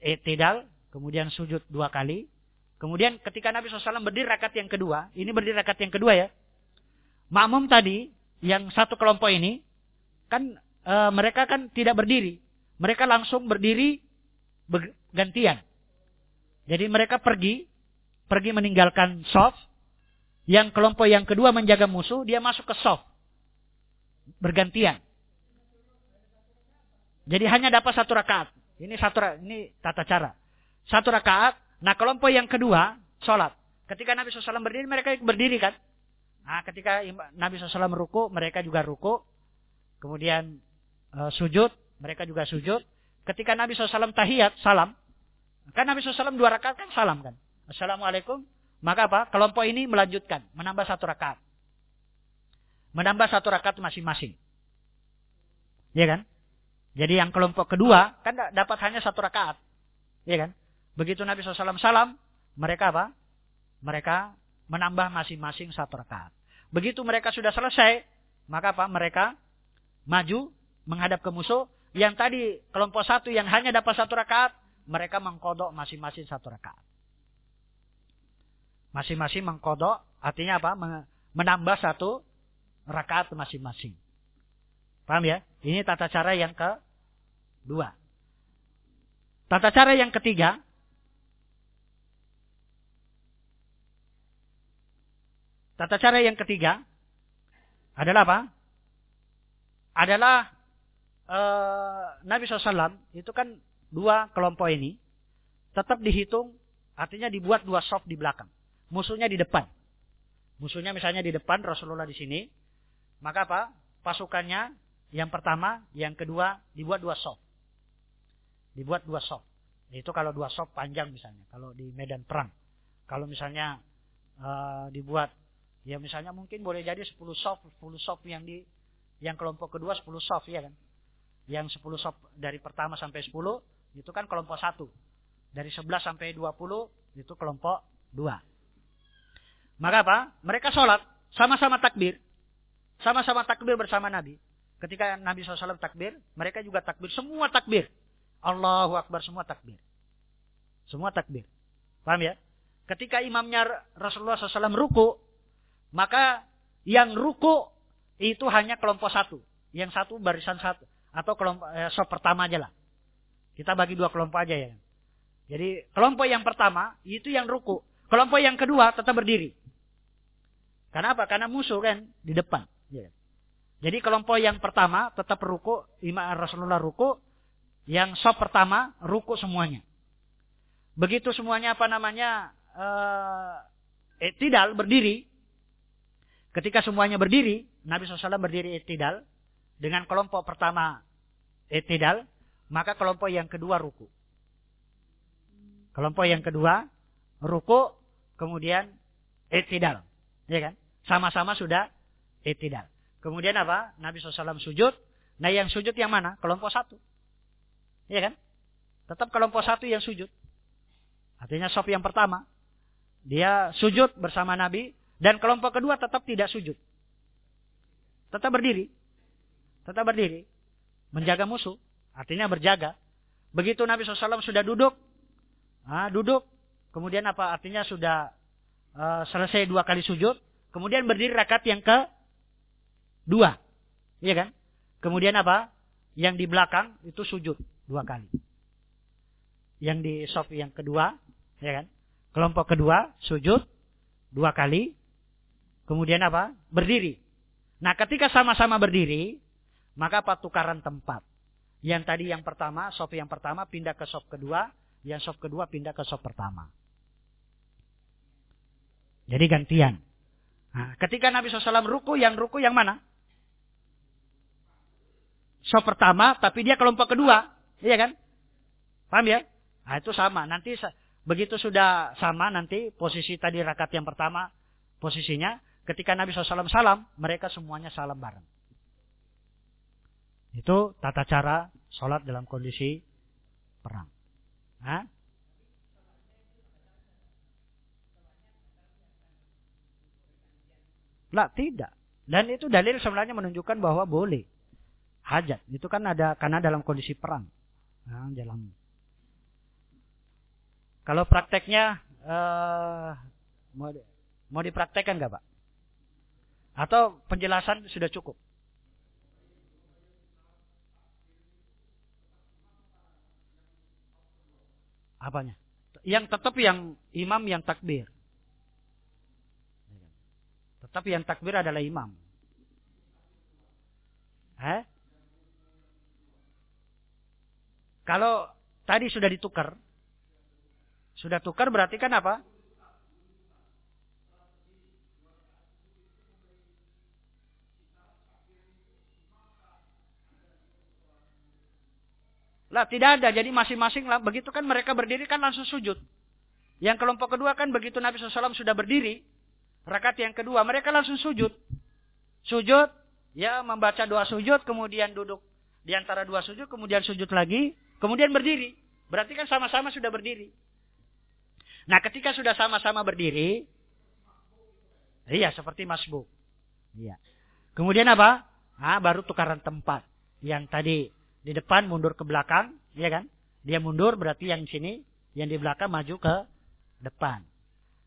Etidal, kemudian sujud dua kali. Kemudian ketika Nabi SAW berdiri rakaat yang kedua, ini berdiri rakaat yang kedua ya. Makmum tadi, yang satu kelompok ini, kan e, mereka kan tidak berdiri. Mereka langsung berdiri bergantian. Jadi mereka pergi, pergi meninggalkan soft. Yang kelompok yang kedua menjaga musuh, dia masuk ke soft. Bergantian. Jadi hanya dapat satu rakaat. Ini satu ini tata cara. Satu rakaat. Nah kelompok yang kedua, sholat. Ketika Nabi SAW berdiri, mereka berdiri kan. Nah ketika Nabi SAW ruku, mereka juga ruku. Kemudian uh, sujud, mereka juga sujud. Ketika Nabi SAW tahiyat, salam. Kan Nabi SAW dua rakaat kan salam kan. Assalamualaikum. Maka apa? Kelompok ini melanjutkan. Menambah satu rakaat. Menambah satu rakaat masing-masing. Ya kan? Jadi yang kelompok kedua kan dapat hanya satu rakaat. Ya kan? Begitu Nabi SAW salam, mereka apa? Mereka menambah masing-masing satu rakaat. Begitu mereka sudah selesai, maka apa? Mereka maju menghadap ke musuh, yang tadi kelompok satu yang hanya dapat satu rakaat, mereka mengkodok masing-masing satu rakaat. Masing-masing mengkodok, artinya apa? Menambah satu rakaat masing-masing. Paham ya? Ini tata cara yang kedua. Tata cara yang ketiga, tata cara yang ketiga adalah apa? Adalah uh, Nabi SAW itu kan dua kelompok ini tetap dihitung artinya dibuat dua soft di belakang. Musuhnya di depan. Musuhnya misalnya di depan Rasulullah di sini. Maka apa? pasukannya yang pertama, yang kedua dibuat dua soft. Dibuat dua soft. Itu kalau dua soft panjang misalnya, kalau di medan perang. Kalau misalnya uh, dibuat ya misalnya mungkin boleh jadi 10 soft, 10 soft yang di yang kelompok kedua 10 soft ya kan. Yang 10 soft dari pertama sampai 10 itu kan kelompok satu. Dari 11 sampai 20 itu kelompok dua. Maka apa? Mereka sholat sama-sama takbir. Sama-sama takbir bersama Nabi. Ketika Nabi SAW takbir, mereka juga takbir. Semua takbir. Allahu Akbar, semua takbir. Semua takbir. Paham ya? Ketika imamnya Rasulullah SAW ruku, maka yang ruku itu hanya kelompok satu. Yang satu barisan satu. Atau kelompok eh, sop pertama aja lah. Kita bagi dua kelompok aja ya. Jadi kelompok yang pertama itu yang ruku. Kelompok yang kedua tetap berdiri. Kenapa? Karena musuh kan di depan. Ya. Jadi kelompok yang pertama tetap ruku, imam Rasulullah ruku, yang sop pertama ruku semuanya. Begitu semuanya apa namanya eh, tidak berdiri. Ketika semuanya berdiri, Nabi SAW berdiri tidak dengan kelompok pertama tidak, maka kelompok yang kedua ruku. Kelompok yang kedua ruku, kemudian tidak, ya kan? Sama-sama sudah itidal. Kemudian apa? Nabi SAW sujud. Nah yang sujud yang mana? Kelompok satu. Iya kan? Tetap kelompok satu yang sujud. Artinya sop yang pertama. Dia sujud bersama Nabi. Dan kelompok kedua tetap tidak sujud. Tetap berdiri. Tetap berdiri. Menjaga musuh. Artinya berjaga. Begitu Nabi SAW sudah duduk. Nah, duduk. Kemudian apa? Artinya sudah uh, selesai dua kali sujud. Kemudian berdiri rakaat yang ke dua. Iya kan? Kemudian apa? Yang di belakang itu sujud dua kali. Yang di soft yang kedua, ya kan? Kelompok kedua sujud dua kali. Kemudian apa? Berdiri. Nah, ketika sama-sama berdiri, maka apa tukaran tempat. Yang tadi yang pertama, soft yang pertama pindah ke soft kedua, yang soft kedua pindah ke soft pertama. Jadi gantian. Nah, ketika Nabi SAW ruku, yang ruku yang mana? So pertama, tapi dia kelompok kedua. Iya kan? Paham ya? Nah, itu sama. Nanti begitu sudah sama nanti posisi tadi rakaat yang pertama posisinya. Ketika Nabi SAW salam, mereka semuanya salam bareng. Itu tata cara sholat dalam kondisi perang. Nah, Lah tidak. Dan itu dalil sebenarnya menunjukkan bahwa boleh. Hajat. Itu kan ada karena dalam kondisi perang. Nah, dalam kalau prakteknya uh, mau mau dipraktekkan nggak pak? Atau penjelasan sudah cukup? Apanya? Yang tetap yang imam yang takbir. Tetapi yang takbir adalah imam. Eh? Kalau tadi sudah ditukar, sudah tukar berarti kan apa? Lah tidak ada. Jadi masing-masing lah. Begitu kan mereka berdiri kan langsung sujud. Yang kelompok kedua kan begitu Nabi SAW sudah berdiri. Rakaat yang kedua mereka langsung sujud. Sujud, ya membaca doa sujud, kemudian duduk di antara dua sujud, kemudian sujud lagi, kemudian berdiri. Berarti kan sama-sama sudah berdiri. Nah ketika sudah sama-sama berdiri, iya seperti masbuk. Iya. Kemudian apa? Ah, baru tukaran tempat. Yang tadi di depan mundur ke belakang, ya kan? Dia mundur berarti yang sini, yang di belakang maju ke depan.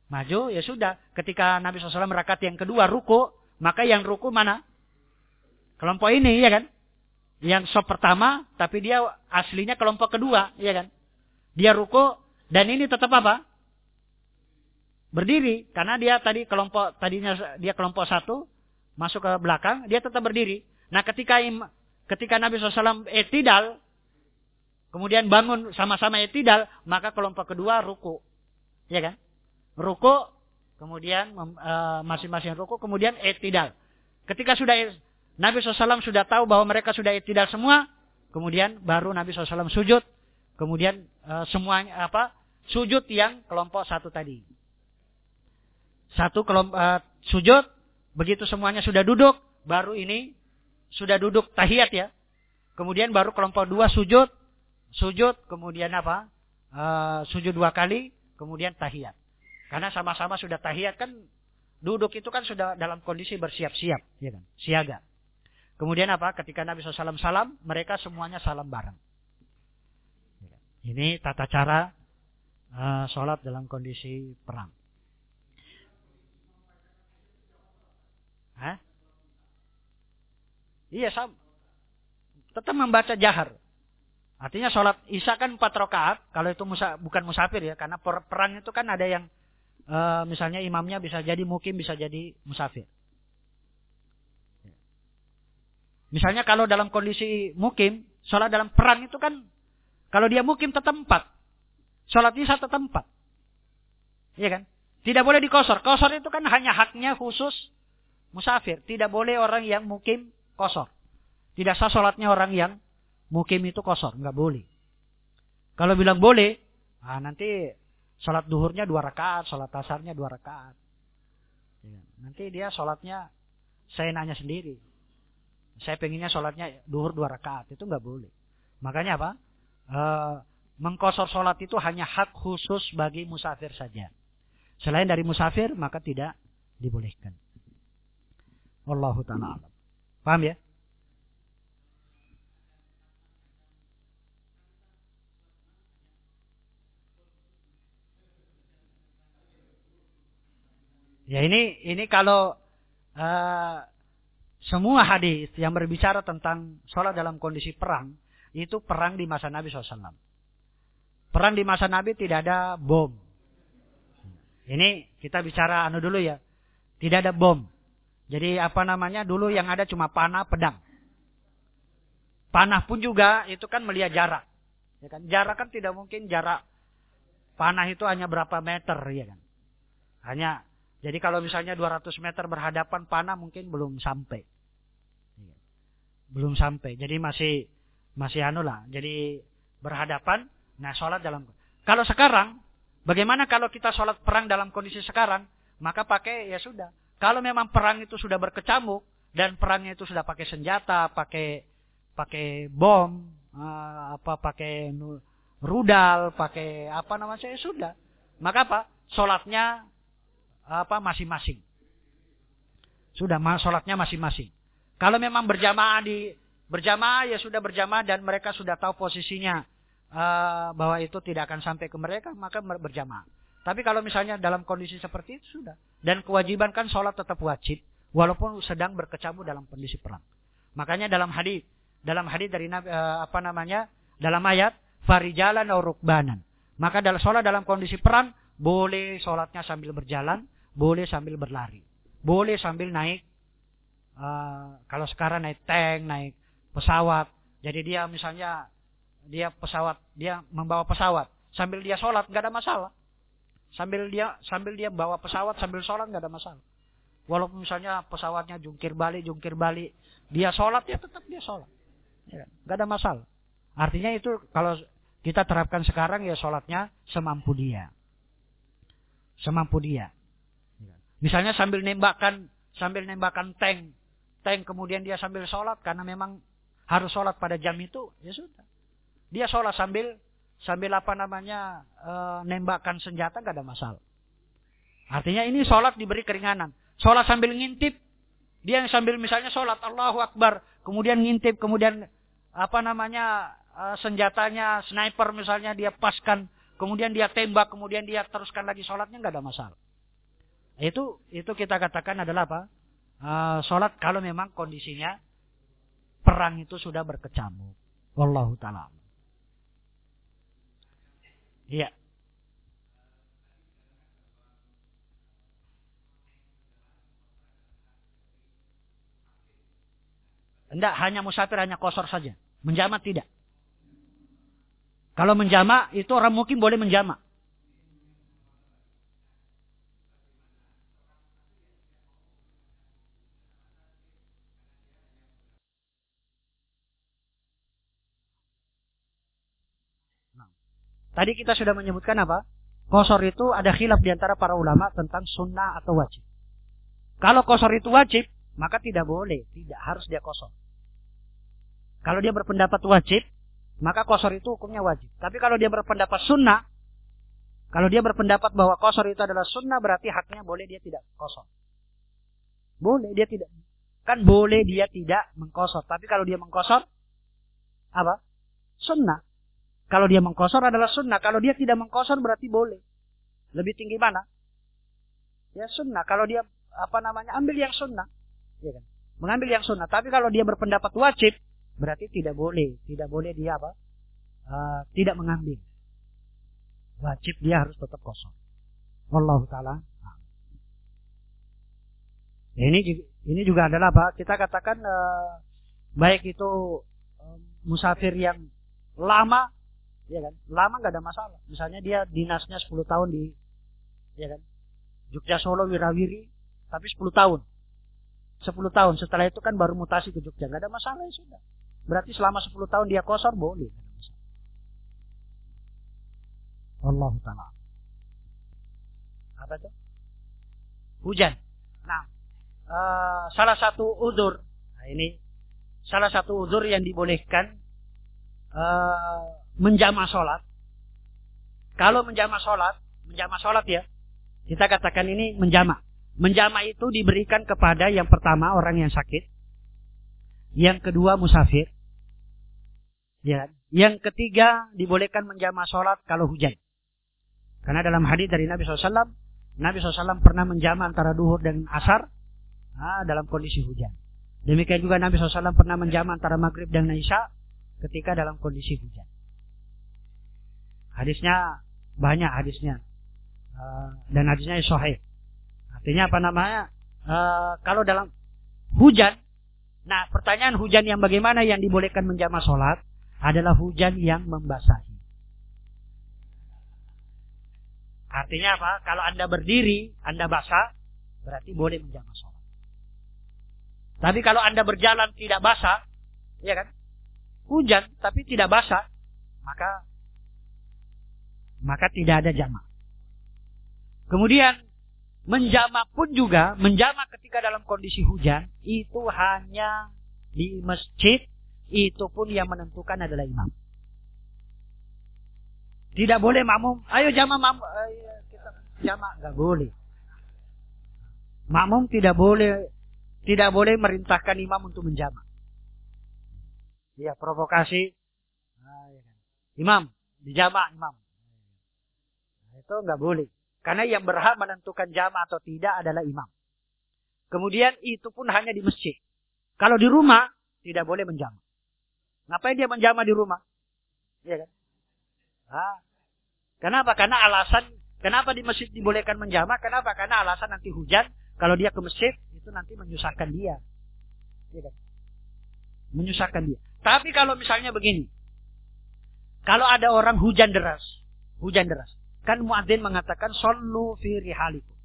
Maju, ya sudah. Ketika Nabi SAW merakat yang kedua, ruku. Maka yang ruku mana? Kelompok ini, ya kan? Yang sop pertama, tapi dia aslinya kelompok kedua, ya kan? Dia ruku, dan ini tetap apa? Berdiri. Karena dia tadi kelompok, tadinya dia kelompok satu, masuk ke belakang, dia tetap berdiri. Nah ketika ketika Nabi SAW etidal, kemudian bangun sama-sama etidal, maka kelompok kedua ruku. Ya kan? ruku, kemudian eh, masing-masing ruku, kemudian etidal. Ketika sudah Nabi SAW sudah tahu bahwa mereka sudah tidak semua, kemudian baru Nabi SAW sujud, kemudian e, semuanya apa sujud yang kelompok satu tadi. Satu kelompok e, sujud, begitu semuanya sudah duduk, baru ini sudah duduk tahiyat ya. Kemudian baru kelompok dua sujud, sujud, kemudian apa? E, sujud dua kali, kemudian tahiyat. Karena sama-sama sudah tahiyat kan duduk itu kan sudah dalam kondisi bersiap-siap, ya kan? Siaga. Kemudian apa? Ketika Nabi SAW salam, mereka semuanya salam bareng. Ini tata cara uh, sholat dalam kondisi perang. Hah? Iya, sama. Tetap membaca jahar. Artinya sholat isya kan empat rakaat. Kalau itu musa, bukan musafir ya. Karena per, perang itu kan ada yang uh, misalnya imamnya bisa jadi mukim, bisa jadi musafir. Misalnya kalau dalam kondisi mukim, sholat dalam perang itu kan, kalau dia mukim tetap empat. Sholat isya tetap empat. Iya kan? Tidak boleh dikosor. Kosor itu kan hanya haknya khusus musafir. Tidak boleh orang yang mukim kosor. Tidak sah sholatnya orang yang mukim itu kosor. Nggak boleh. Kalau bilang boleh, nah nanti sholat duhurnya dua rakaat, sholat asarnya dua rakaat. Iya. Nanti dia sholatnya saya nanya sendiri. Saya pengennya sholatnya duhur dua rakaat. Itu nggak boleh. Makanya apa? E, mengkosor sholat itu hanya hak khusus bagi musafir saja. Selain dari musafir, maka tidak dibolehkan. Wallahu ta'ala Paham ya? Ya ini ini kalau uh, semua hadis yang berbicara tentang sholat dalam kondisi perang, itu perang di masa Nabi SAW. Perang di masa Nabi tidak ada bom. Ini kita bicara anu dulu ya. Tidak ada bom. Jadi apa namanya dulu yang ada cuma panah pedang. Panah pun juga itu kan melihat jarak. Ya kan? Jarak kan tidak mungkin jarak panah itu hanya berapa meter ya kan. Hanya jadi kalau misalnya 200 meter berhadapan panah mungkin belum sampai. Belum sampai. Jadi masih masih anu lah. Jadi berhadapan. Nah sholat dalam. Kalau sekarang, bagaimana kalau kita sholat perang dalam kondisi sekarang? Maka pakai ya sudah. Kalau memang perang itu sudah berkecamuk dan perangnya itu sudah pakai senjata, pakai pakai bom, uh, apa pakai rudal, pakai apa namanya ya sudah. Maka apa? Sholatnya apa masing-masing. Sudah sholatnya masing-masing. Kalau memang berjamaah di berjamaah ya sudah berjamaah dan mereka sudah tahu posisinya uh, bahwa itu tidak akan sampai ke mereka maka berjamaah. Tapi kalau misalnya dalam kondisi seperti itu sudah dan kewajiban kan sholat tetap wajib walaupun sedang berkecamuk dalam kondisi perang. Makanya dalam hadis dalam hadis dari uh, apa namanya dalam ayat farijalan rukbanan. Maka dalam sholat dalam kondisi perang boleh sholatnya sambil berjalan, boleh sambil berlari. Boleh sambil naik. Uh, kalau sekarang naik tank, naik pesawat. Jadi dia misalnya dia pesawat, dia membawa pesawat. Sambil dia sholat nggak ada masalah. Sambil dia sambil dia bawa pesawat sambil sholat nggak ada masalah. Walaupun misalnya pesawatnya jungkir balik, jungkir balik, dia sholat ya tetap dia sholat. Ya, nggak ada masalah. Artinya itu kalau kita terapkan sekarang ya sholatnya semampu dia. Semampu dia. Misalnya sambil nembakkan sambil nembakkan tank, tank kemudian dia sambil sholat karena memang harus sholat pada jam itu, ya sudah. Dia sholat sambil sambil apa namanya e, nembakkan senjata gak ada masalah. Artinya ini sholat diberi keringanan. Sholat sambil ngintip, dia yang sambil misalnya sholat Allahu Akbar, kemudian ngintip, kemudian apa namanya e, senjatanya sniper misalnya dia paskan, kemudian dia tembak, kemudian dia teruskan lagi sholatnya nggak ada masalah. Itu itu kita katakan adalah apa? Uh, sholat kalau memang kondisinya perang itu sudah berkecamuk. Wallahu taala. Iya. Tidak hanya musafir hanya kosor saja. Menjamak tidak. Kalau menjamak itu orang mungkin boleh menjamak. Tadi kita sudah menyebutkan apa? Kosor itu ada khilaf di antara para ulama tentang sunnah atau wajib. Kalau kosor itu wajib, maka tidak boleh, tidak harus dia kosor. Kalau dia berpendapat wajib, maka kosor itu hukumnya wajib. Tapi kalau dia berpendapat sunnah, kalau dia berpendapat bahwa kosor itu adalah sunnah, berarti haknya boleh dia tidak kosor. Boleh dia tidak. Kan boleh dia tidak mengkosor. Tapi kalau dia mengkosor, apa? Sunnah. Kalau dia mengkosor adalah sunnah. Kalau dia tidak mengkosor berarti boleh. Lebih tinggi mana? Ya sunnah. Kalau dia apa namanya ambil yang sunnah, ya kan? Mengambil yang sunnah. Tapi kalau dia berpendapat wajib, berarti tidak boleh. Tidak boleh dia apa? Uh, tidak mengambil. Wajib dia harus tetap kosong. Allah taala. Ini ini juga adalah apa? Kita katakan uh, baik itu uh, musafir yang lama ya kan? Lama nggak ada masalah. Misalnya dia dinasnya 10 tahun di ya kan? Jogja Solo Wirawiri tapi 10 tahun. 10 tahun. Setelah itu kan baru mutasi ke Jogja. Nggak ada masalah ya sudah. Berarti selama 10 tahun dia kosor boleh. Allah taala. Apa itu hujan. Nah uh, salah satu udur. Nah ini salah satu udur yang dibolehkan uh, menjama sholat. Kalau menjama sholat, menjama sholat ya, kita katakan ini menjama. Menjama itu diberikan kepada yang pertama orang yang sakit, yang kedua musafir, ya, yang ketiga dibolehkan menjama sholat kalau hujan. Karena dalam hadis dari Nabi SAW, Nabi SAW pernah menjama antara duhur dan asar nah, dalam kondisi hujan. Demikian juga Nabi SAW pernah menjama antara maghrib dan isya ketika dalam kondisi hujan. Hadisnya banyak hadisnya. Uh, dan hadisnya sahih. Artinya apa namanya? Uh, kalau dalam hujan, nah pertanyaan hujan yang bagaimana yang dibolehkan menjama sholat adalah hujan yang membasahi. Artinya apa? Kalau anda berdiri, anda basah, berarti boleh menjama sholat. Tapi kalau anda berjalan tidak basah, ya kan? Hujan tapi tidak basah, maka maka tidak ada jamak. Kemudian menjamak pun juga, menjamak ketika dalam kondisi hujan itu hanya di masjid, itu pun yang menentukan adalah imam. Tidak boleh makmum, ayo jamak makmum, kita jamak nggak boleh. Makmum tidak boleh tidak boleh merintahkan imam untuk menjamak. Iya, provokasi. Nah, ya kan. Imam, dijamak imam. Itu nggak boleh. Karena yang berhak menentukan jamaah atau tidak adalah imam. Kemudian itu pun hanya di masjid. Kalau di rumah tidak boleh menjama. Ngapain dia menjama di rumah? Iya kan? Ah. Kenapa? Karena alasan kenapa di masjid dibolehkan menjama? Kenapa? Karena alasan nanti hujan, kalau dia ke masjid itu nanti menyusahkan dia. Iya kan? Menyusahkan dia. Tapi kalau misalnya begini, kalau ada orang hujan deras, hujan deras, Kan muadzin mengatakan sallu fi rihalikum.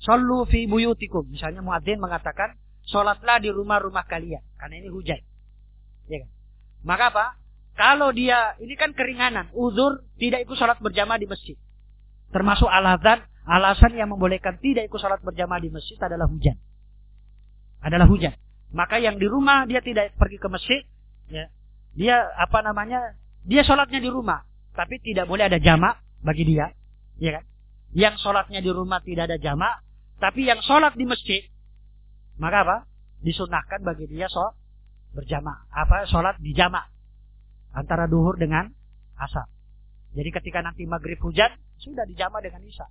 Sallu fi buyutikum. Misalnya muadzin mengatakan salatlah di rumah-rumah kalian karena ini hujan. Ya kan? Maka apa? Kalau dia ini kan keringanan, uzur tidak ikut salat berjamaah di masjid. Termasuk alasan alasan yang membolehkan tidak ikut salat berjamaah di masjid adalah hujan. Adalah hujan. Maka yang di rumah dia tidak pergi ke masjid, ya. Dia apa namanya? Dia sholatnya di rumah. Tapi tidak boleh ada jamak bagi dia. Ya kan? Yang sholatnya di rumah tidak ada jamak. Tapi yang sholat di masjid. Maka apa? Disunahkan bagi dia sholat berjamaah. Apa? Sholat di jamak. Antara duhur dengan asar. Jadi ketika nanti maghrib hujan, sudah dijama dengan isya.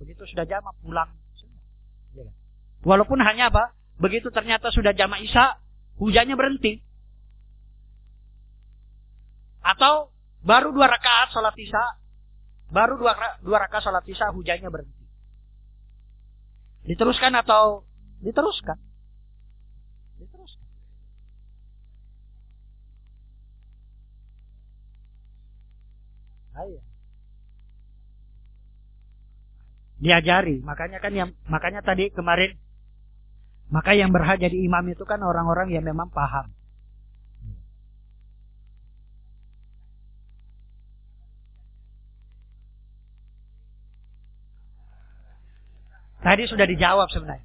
Begitu sudah jama pulang. Ya kan? Walaupun hanya apa? Begitu ternyata sudah jama isya, hujannya berhenti. Atau Baru dua rakaat sholat isya, baru dua, dua rakaat sholat isya hujannya berhenti. Diteruskan atau diteruskan? Diteruskan. Ayo. Diajari, makanya kan yang makanya tadi kemarin maka yang berhak jadi imam itu kan orang-orang yang memang paham. Tadi sudah dijawab sebenarnya.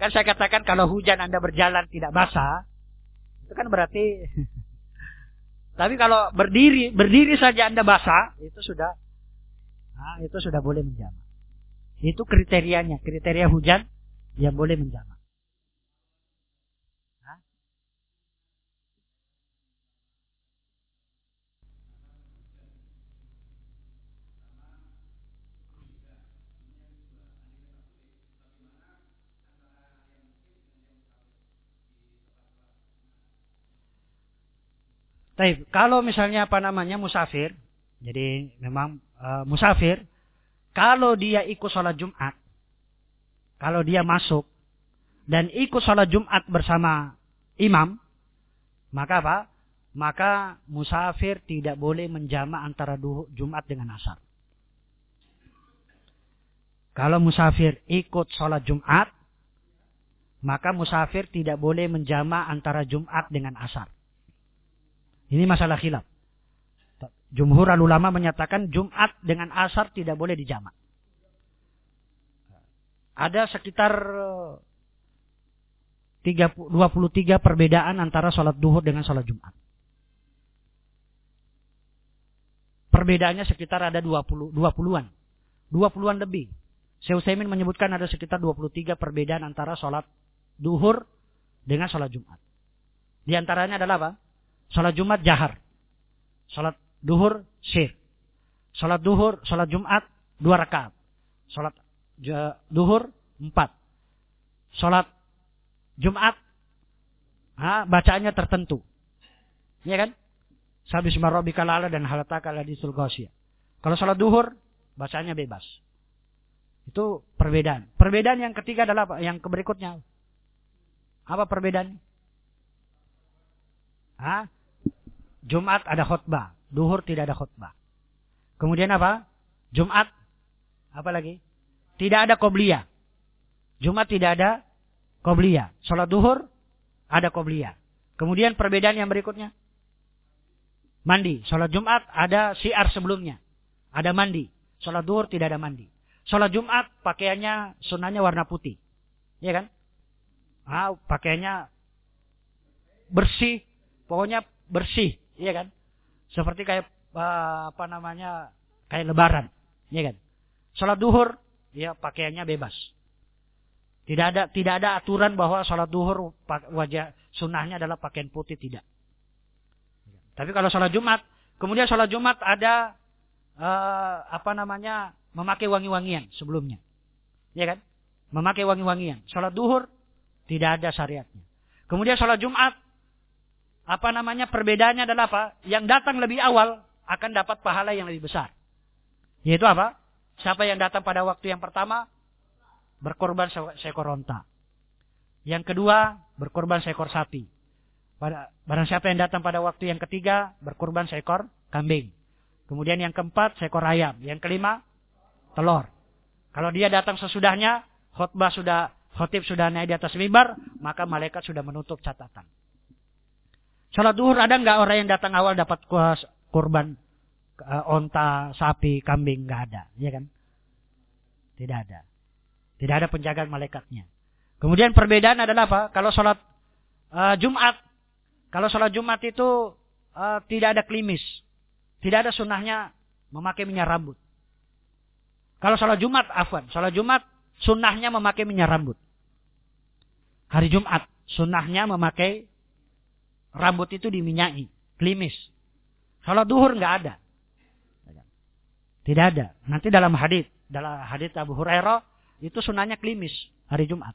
Kan saya katakan kalau hujan Anda berjalan tidak basah, itu kan berarti [LAUGHS] Tapi kalau berdiri, berdiri saja Anda basah, itu sudah nah, itu sudah boleh menjama. Itu kriterianya, kriteria hujan yang boleh menjama. Tapi kalau misalnya apa namanya musafir, jadi memang uh, musafir, kalau dia ikut sholat Jumat, kalau dia masuk dan ikut sholat Jumat bersama imam, maka apa? Maka musafir tidak boleh menjama antara Jumat dengan asar. Kalau musafir ikut sholat Jumat, maka musafir tidak boleh menjama antara Jumat dengan asar. Ini masalah khilaf. Jumhur ulama menyatakan Jumat dengan asar tidak boleh dijamak. Ada sekitar 23 perbedaan antara sholat duhur dengan sholat Jumat. Perbedaannya sekitar ada 20, 20-an. 20-an lebih. Syekh Utsaimin menyebutkan ada sekitar 23 perbedaan antara sholat duhur dengan sholat Jumat. Di antaranya adalah apa? Salat Jumat jahar. Salat duhur syir. Salat duhur, salat Jumat dua rakaat. Salat duhur empat. Salat Jumat ha, bacaannya tertentu. Ya kan? Sabi Rabbika kalala dan halataka di ghasiyah. Kalau salat duhur bacanya bebas. Itu perbedaan. Perbedaan yang ketiga adalah apa? Yang berikutnya. Apa perbedaan? Hah? Jumat ada khutbah, duhur tidak ada khutbah. Kemudian apa? Jumat apa lagi? Tidak ada qobliyah. Jumat tidak ada qobliyah. Salat duhur ada qobliyah. Kemudian perbedaan yang berikutnya mandi. Salat Jumat ada siar sebelumnya. Ada mandi. Salat duhur tidak ada mandi. Salat Jumat pakaiannya sunahnya warna putih. Iya kan? Ah, pakaiannya bersih, pokoknya bersih. Iya kan? Seperti kayak uh, apa namanya? Kayak lebaran, iya kan? Salat duhur, ya pakaiannya bebas. Tidak ada tidak ada aturan bahwa salat duhur wajah sunnahnya adalah pakaian putih tidak. Tapi kalau salat Jumat, kemudian salat Jumat ada uh, apa namanya? memakai wangi-wangian sebelumnya. Ya kan? Memakai wangi-wangian. Salat duhur tidak ada syariatnya. Kemudian salat Jumat apa namanya perbedaannya adalah apa? Yang datang lebih awal akan dapat pahala yang lebih besar. Yaitu apa? Siapa yang datang pada waktu yang pertama berkorban seekor onta. Yang kedua berkorban seekor sapi. Pada barang siapa yang datang pada waktu yang ketiga berkorban seekor kambing. Kemudian yang keempat seekor ayam. Yang kelima telur. Kalau dia datang sesudahnya, khutbah sudah khotib sudah naik di atas mimbar, maka malaikat sudah menutup catatan. Sholat duhur ada nggak orang yang datang awal dapat kurban uh, onta, sapi, kambing nggak ada, ya kan? Tidak ada. Tidak ada penjagaan malaikatnya. Kemudian perbedaan adalah apa? Kalau sholat uh, Jumat, kalau sholat Jumat itu uh, tidak ada klimis, tidak ada sunnahnya memakai minyak rambut. Kalau sholat Jumat, afwan, sholat Jumat sunnahnya memakai minyak rambut. Hari Jumat sunnahnya memakai rambut itu diminyai, klimis. Kalau duhur nggak ada. Tidak ada. Nanti dalam hadis, dalam hadis Abu Hurairah itu sunahnya klimis hari Jumat.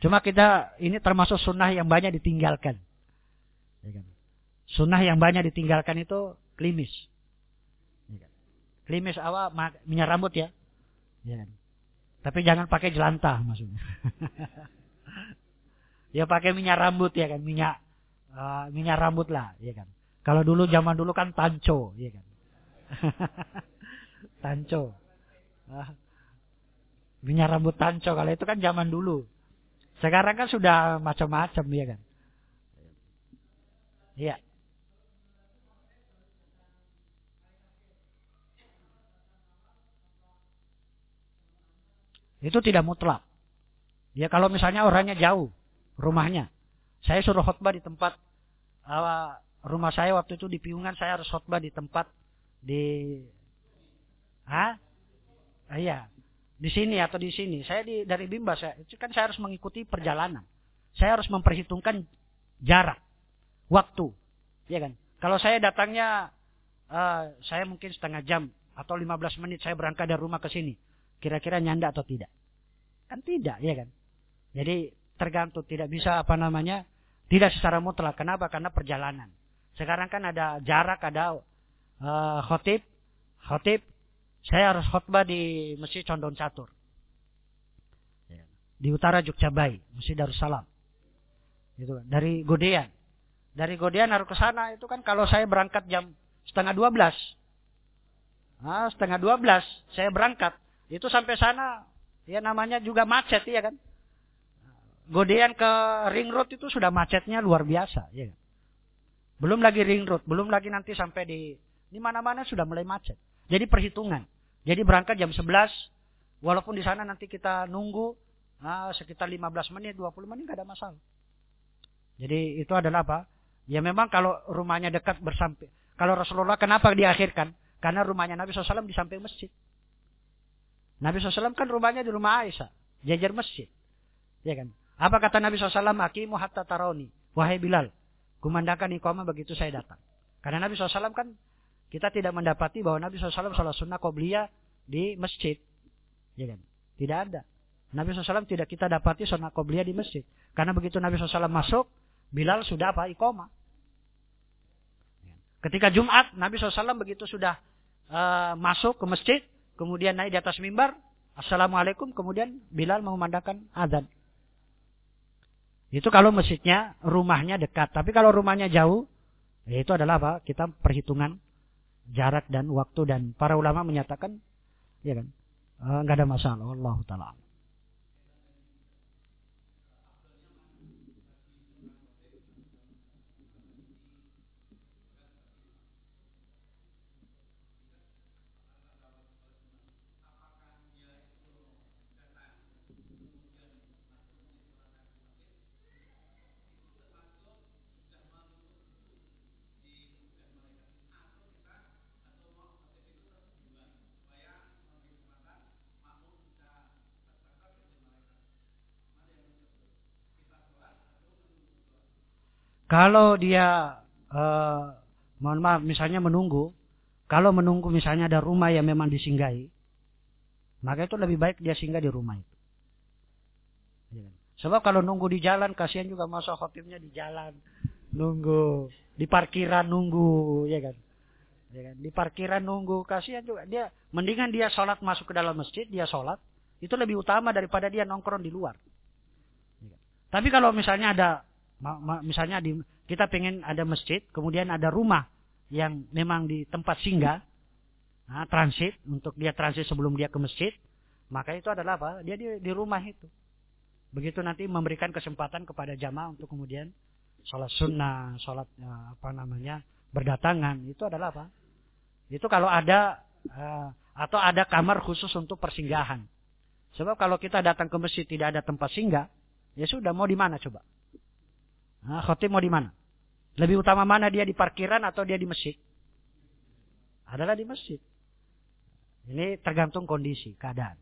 Cuma kita ini termasuk sunnah yang banyak ditinggalkan. Sunnah yang banyak ditinggalkan itu klimis. Klimis awal minyak rambut ya. Tapi jangan pakai jelantah maksudnya. [LAUGHS] Ya pakai minyak rambut ya kan, minyak uh, minyak rambut lah, ya kan. Kalau dulu zaman dulu kan tanco, ya kan. [LAUGHS] tanco. Uh, minyak rambut tanco kalau itu kan zaman dulu. Sekarang kan sudah macam-macam ya kan. Iya. Itu tidak mutlak. Ya kalau misalnya orangnya jauh rumahnya. Saya suruh khutbah di tempat uh, rumah saya waktu itu di Piungan saya harus khutbah di tempat di ah iya di sini atau di sini. Saya di dari Bimba saya itu kan saya harus mengikuti perjalanan. Saya harus memperhitungkan jarak waktu ya kan? Kalau saya datangnya uh, saya mungkin setengah jam atau 15 menit saya berangkat dari rumah ke sini. Kira-kira nyanda atau tidak? Kan tidak ya kan? Jadi tergantung tidak bisa apa namanya tidak secara mutlak kenapa karena perjalanan sekarang kan ada jarak ada uh, khotib khotib saya harus khutbah di Masjid Condon Catur. Ya. Di utara Jogjabai, Masjid Darussalam. Itu kan. Dari Godean. Dari Godean harus ke sana itu kan kalau saya berangkat jam setengah dua belas. Nah, setengah dua belas saya berangkat. Itu sampai sana ya namanya juga macet ya kan. Godean ke ring road itu sudah macetnya luar biasa ya? Belum lagi ring road, belum lagi nanti sampai di di mana-mana sudah mulai macet. Jadi perhitungan. Jadi berangkat jam 11, walaupun di sana nanti kita nunggu nah, sekitar 15 menit, 20 menit nggak ada masalah. Jadi itu adalah apa? Ya memang kalau rumahnya dekat bersampai. Kalau Rasulullah kenapa diakhirkan? Karena rumahnya Nabi SAW di samping masjid. Nabi SAW kan rumahnya di rumah Aisyah. Jajar masjid. Ya kan? Apa kata Nabi SAW? Akimu hatta taroni. Wahai Bilal. Kumandangkan iqamah begitu saya datang. Karena Nabi SAW kan kita tidak mendapati bahwa Nabi SAW salah sunnah qobliyah di masjid. Ya kan? Tidak ada. Nabi SAW tidak kita dapati sunnah qobliyah di masjid. Karena begitu Nabi SAW masuk, Bilal sudah apa? Iqomah. Ketika Jumat, Nabi SAW begitu sudah uh, masuk ke masjid, kemudian naik di atas mimbar, Assalamualaikum, kemudian Bilal mengumandangkan azan. Itu kalau masjidnya, rumahnya dekat. Tapi kalau rumahnya jauh, ya itu adalah apa? Kita perhitungan jarak dan waktu dan para ulama menyatakan ya kan eh, nggak ada masalah Allah taala Kalau dia uh, mohon maaf misalnya menunggu, kalau menunggu misalnya ada rumah yang memang disinggahi, maka itu lebih baik dia singgah di rumah itu. Ya. Sebab kalau nunggu di jalan, kasihan juga masa khotibnya di jalan, nunggu di parkiran nunggu, ya kan? Kan? Di parkiran nunggu, kasihan juga dia. Mendingan dia sholat masuk ke dalam masjid, dia sholat, itu lebih utama daripada dia nongkrong di luar. Ya kan? Tapi kalau misalnya ada misalnya di kita pengen ada masjid, kemudian ada rumah yang memang di tempat singgah, nah, transit untuk dia transit sebelum dia ke masjid, maka itu adalah apa? Dia di, di rumah itu. Begitu nanti memberikan kesempatan kepada jamaah untuk kemudian sholat sunnah, sholat eh, apa namanya berdatangan, itu adalah apa? Itu kalau ada uh, atau ada kamar khusus untuk persinggahan. Sebab kalau kita datang ke masjid tidak ada tempat singgah, ya sudah mau di mana coba? Nah, khotib mau di mana? Lebih utama mana dia di parkiran atau dia di masjid? Adalah di masjid. Ini tergantung kondisi, keadaan.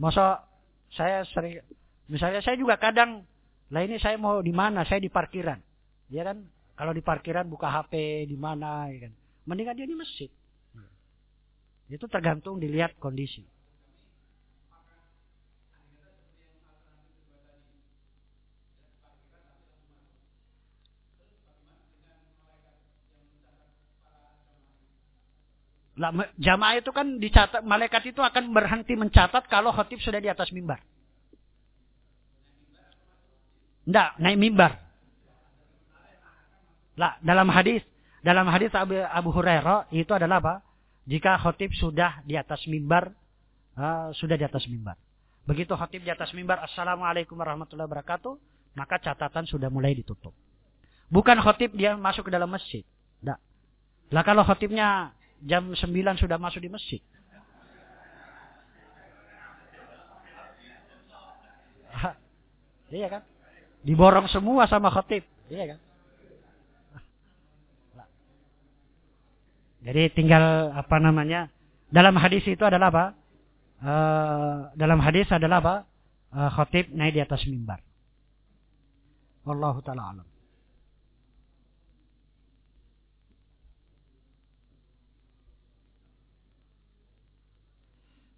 Masa saya sering, misalnya saya juga kadang, lah ini saya mau di mana? Saya di parkiran. Ya kan? Kalau di parkiran buka HP di mana, ya kan? Mendingan dia di masjid. Itu tergantung dilihat kondisi. Jamaah itu kan dicatat, malaikat itu akan berhenti mencatat kalau khotib sudah di atas mimbar. Tidak, naik mimbar. Lah, dalam hadis, dalam hadis Abu, Abu Hurairah itu adalah apa? Jika khotib sudah di atas mimbar, uh, sudah di atas mimbar. Begitu khotib di atas mimbar, Assalamualaikum warahmatullahi wabarakatuh, maka catatan sudah mulai ditutup. Bukan khotib dia masuk ke dalam masjid. Tidak. Lah kalau khotibnya jam 9 sudah masuk di masjid. [LAUGHS] Iya kan? Diborong semua sama khatib. Iya kan? Nah. Jadi tinggal apa namanya? Dalam hadis itu adalah apa? E, dalam hadis adalah apa? E, khatib naik di atas mimbar. Wallahu taala alam.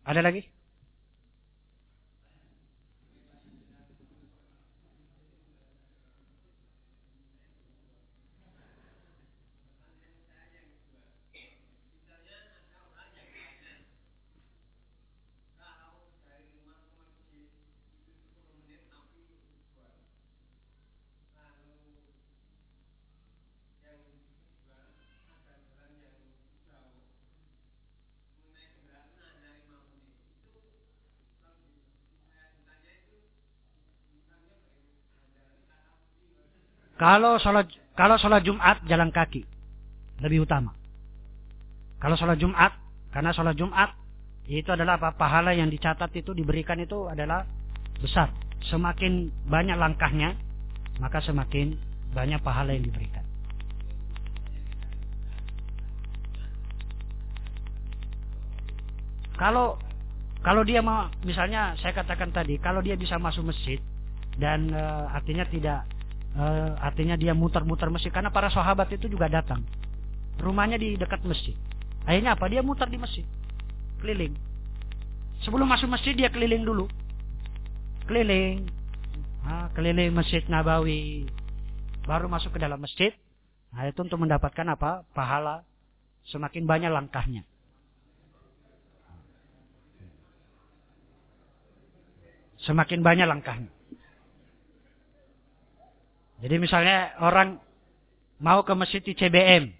Ada lagi? Kalau sholat kalau sholat Jumat jalan kaki lebih utama. Kalau sholat Jumat karena sholat Jumat itu adalah apa pahala yang dicatat itu diberikan itu adalah besar. Semakin banyak langkahnya maka semakin banyak pahala yang diberikan. Kalau kalau dia mau misalnya saya katakan tadi kalau dia bisa masuk masjid dan e, artinya tidak uh, artinya dia muter-muter masjid karena para sahabat itu juga datang. Rumahnya di dekat masjid. Akhirnya apa? Dia muter di masjid. Keliling. Sebelum masuk masjid dia keliling dulu. Keliling. Nah, keliling Masjid Nabawi. Baru masuk ke dalam masjid. Nah, itu untuk mendapatkan apa? Pahala. Semakin banyak langkahnya. Semakin banyak langkahnya. Jadi misalnya orang mau ke masjid di CBM,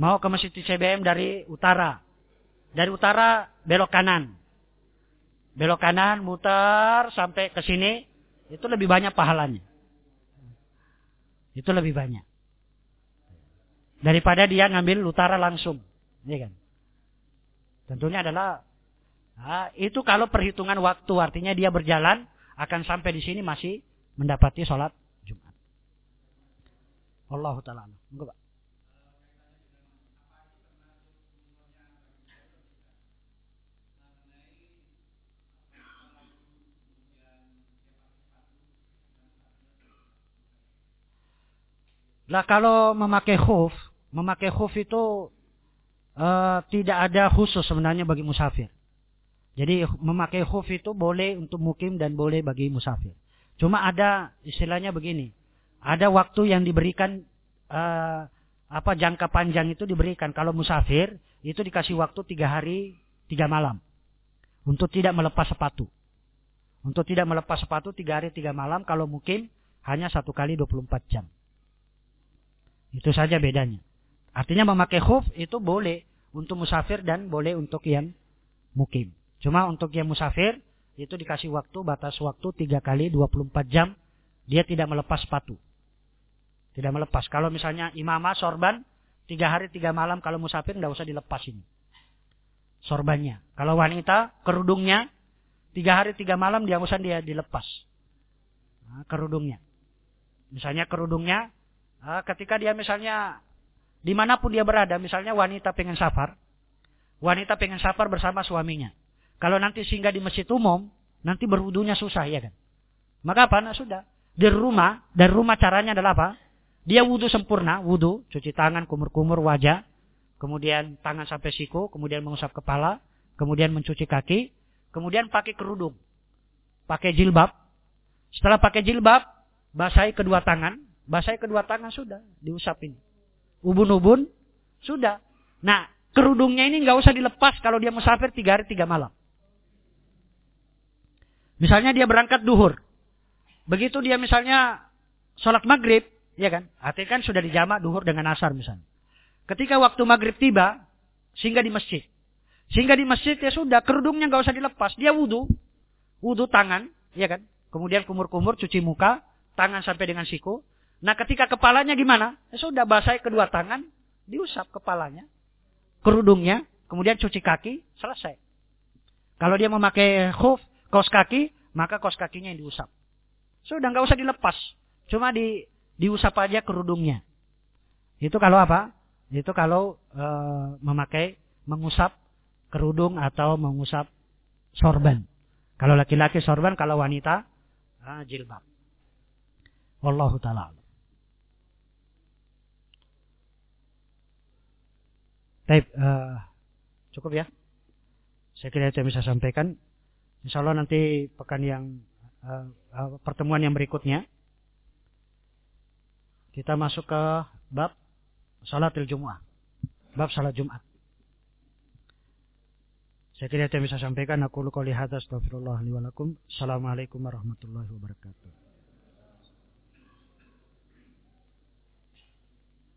mau ke masjid di CBM dari utara, dari utara belok kanan, belok kanan muter sampai ke sini, itu lebih banyak pahalanya. Itu lebih banyak. Daripada dia ngambil utara langsung. Ya kan? Tentunya adalah nah, itu kalau perhitungan waktu artinya dia berjalan akan sampai di sini masih mendapati sholat Allah taala. Enggak, Pak. Lah kalau memakai khuf, memakai khuf itu uh, tidak ada khusus sebenarnya bagi musafir. Jadi memakai khuf itu boleh untuk mukim dan boleh bagi musafir. Cuma ada istilahnya begini. Ada waktu yang diberikan uh, apa jangka panjang itu diberikan. Kalau musafir itu dikasih waktu tiga hari tiga malam untuk tidak melepas sepatu. Untuk tidak melepas sepatu tiga hari tiga malam. Kalau mungkin hanya satu kali 24 jam. Itu saja bedanya. Artinya memakai khuf itu boleh untuk musafir dan boleh untuk yang mukim. Cuma untuk yang musafir itu dikasih waktu batas waktu tiga kali 24 jam dia tidak melepas sepatu. Tidak melepas. Kalau misalnya imamah sorban, tiga hari tiga malam kalau musafir tidak usah dilepas ini. Sorbannya. Kalau wanita, kerudungnya, tiga hari tiga malam dia usah dia dilepas. Nah, kerudungnya. Misalnya kerudungnya, ah, ketika dia misalnya di mana pun dia berada, misalnya wanita pengen safar, wanita pengen safar bersama suaminya. Kalau nanti singgah di masjid umum, nanti berwudunya susah ya kan. Maka apa? Nah, sudah. Di rumah, dari rumah caranya adalah apa? Dia wudhu sempurna, wudhu, cuci tangan, kumur-kumur wajah, kemudian tangan sampai siku, kemudian mengusap kepala, kemudian mencuci kaki, kemudian pakai kerudung, pakai jilbab. Setelah pakai jilbab, basahi kedua tangan, basahi kedua tangan sudah diusapin. Ubun-ubun sudah. Nah, kerudungnya ini nggak usah dilepas kalau dia musafir tiga hari tiga malam. Misalnya dia berangkat duhur. Begitu dia misalnya sholat maghrib, Ya kan? Artinya kan sudah dijamak duhur dengan asar misalnya. Ketika waktu maghrib tiba, sehingga di masjid. Sehingga di masjid ya sudah, kerudungnya nggak usah dilepas. Dia wudhu. Wudhu tangan, ya kan? Kemudian kumur-kumur, cuci muka, tangan sampai dengan siku. Nah ketika kepalanya gimana? Ya sudah, basahi kedua tangan, diusap kepalanya. Kerudungnya, kemudian cuci kaki, selesai. Kalau dia memakai khuf, kos kaki, maka kos kakinya yang diusap. Sudah nggak usah dilepas. Cuma di diusap aja kerudungnya. Itu kalau apa? Itu kalau e, memakai mengusap kerudung atau mengusap sorban. Kalau laki-laki sorban, kalau wanita ah, jilbab. Wallahu taala. Baik, uh, cukup ya. Saya kira yang bisa sampaikan. Insya Allah nanti pekan yang uh, uh, pertemuan yang berikutnya kita masuk ke bab salatil Jum'ah. Bab salat Jumat. Saya kira itu yang bisa sampaikan. Aku lu qouli hadza astagfirullah li wa Assalamualaikum warahmatullahi wabarakatuh.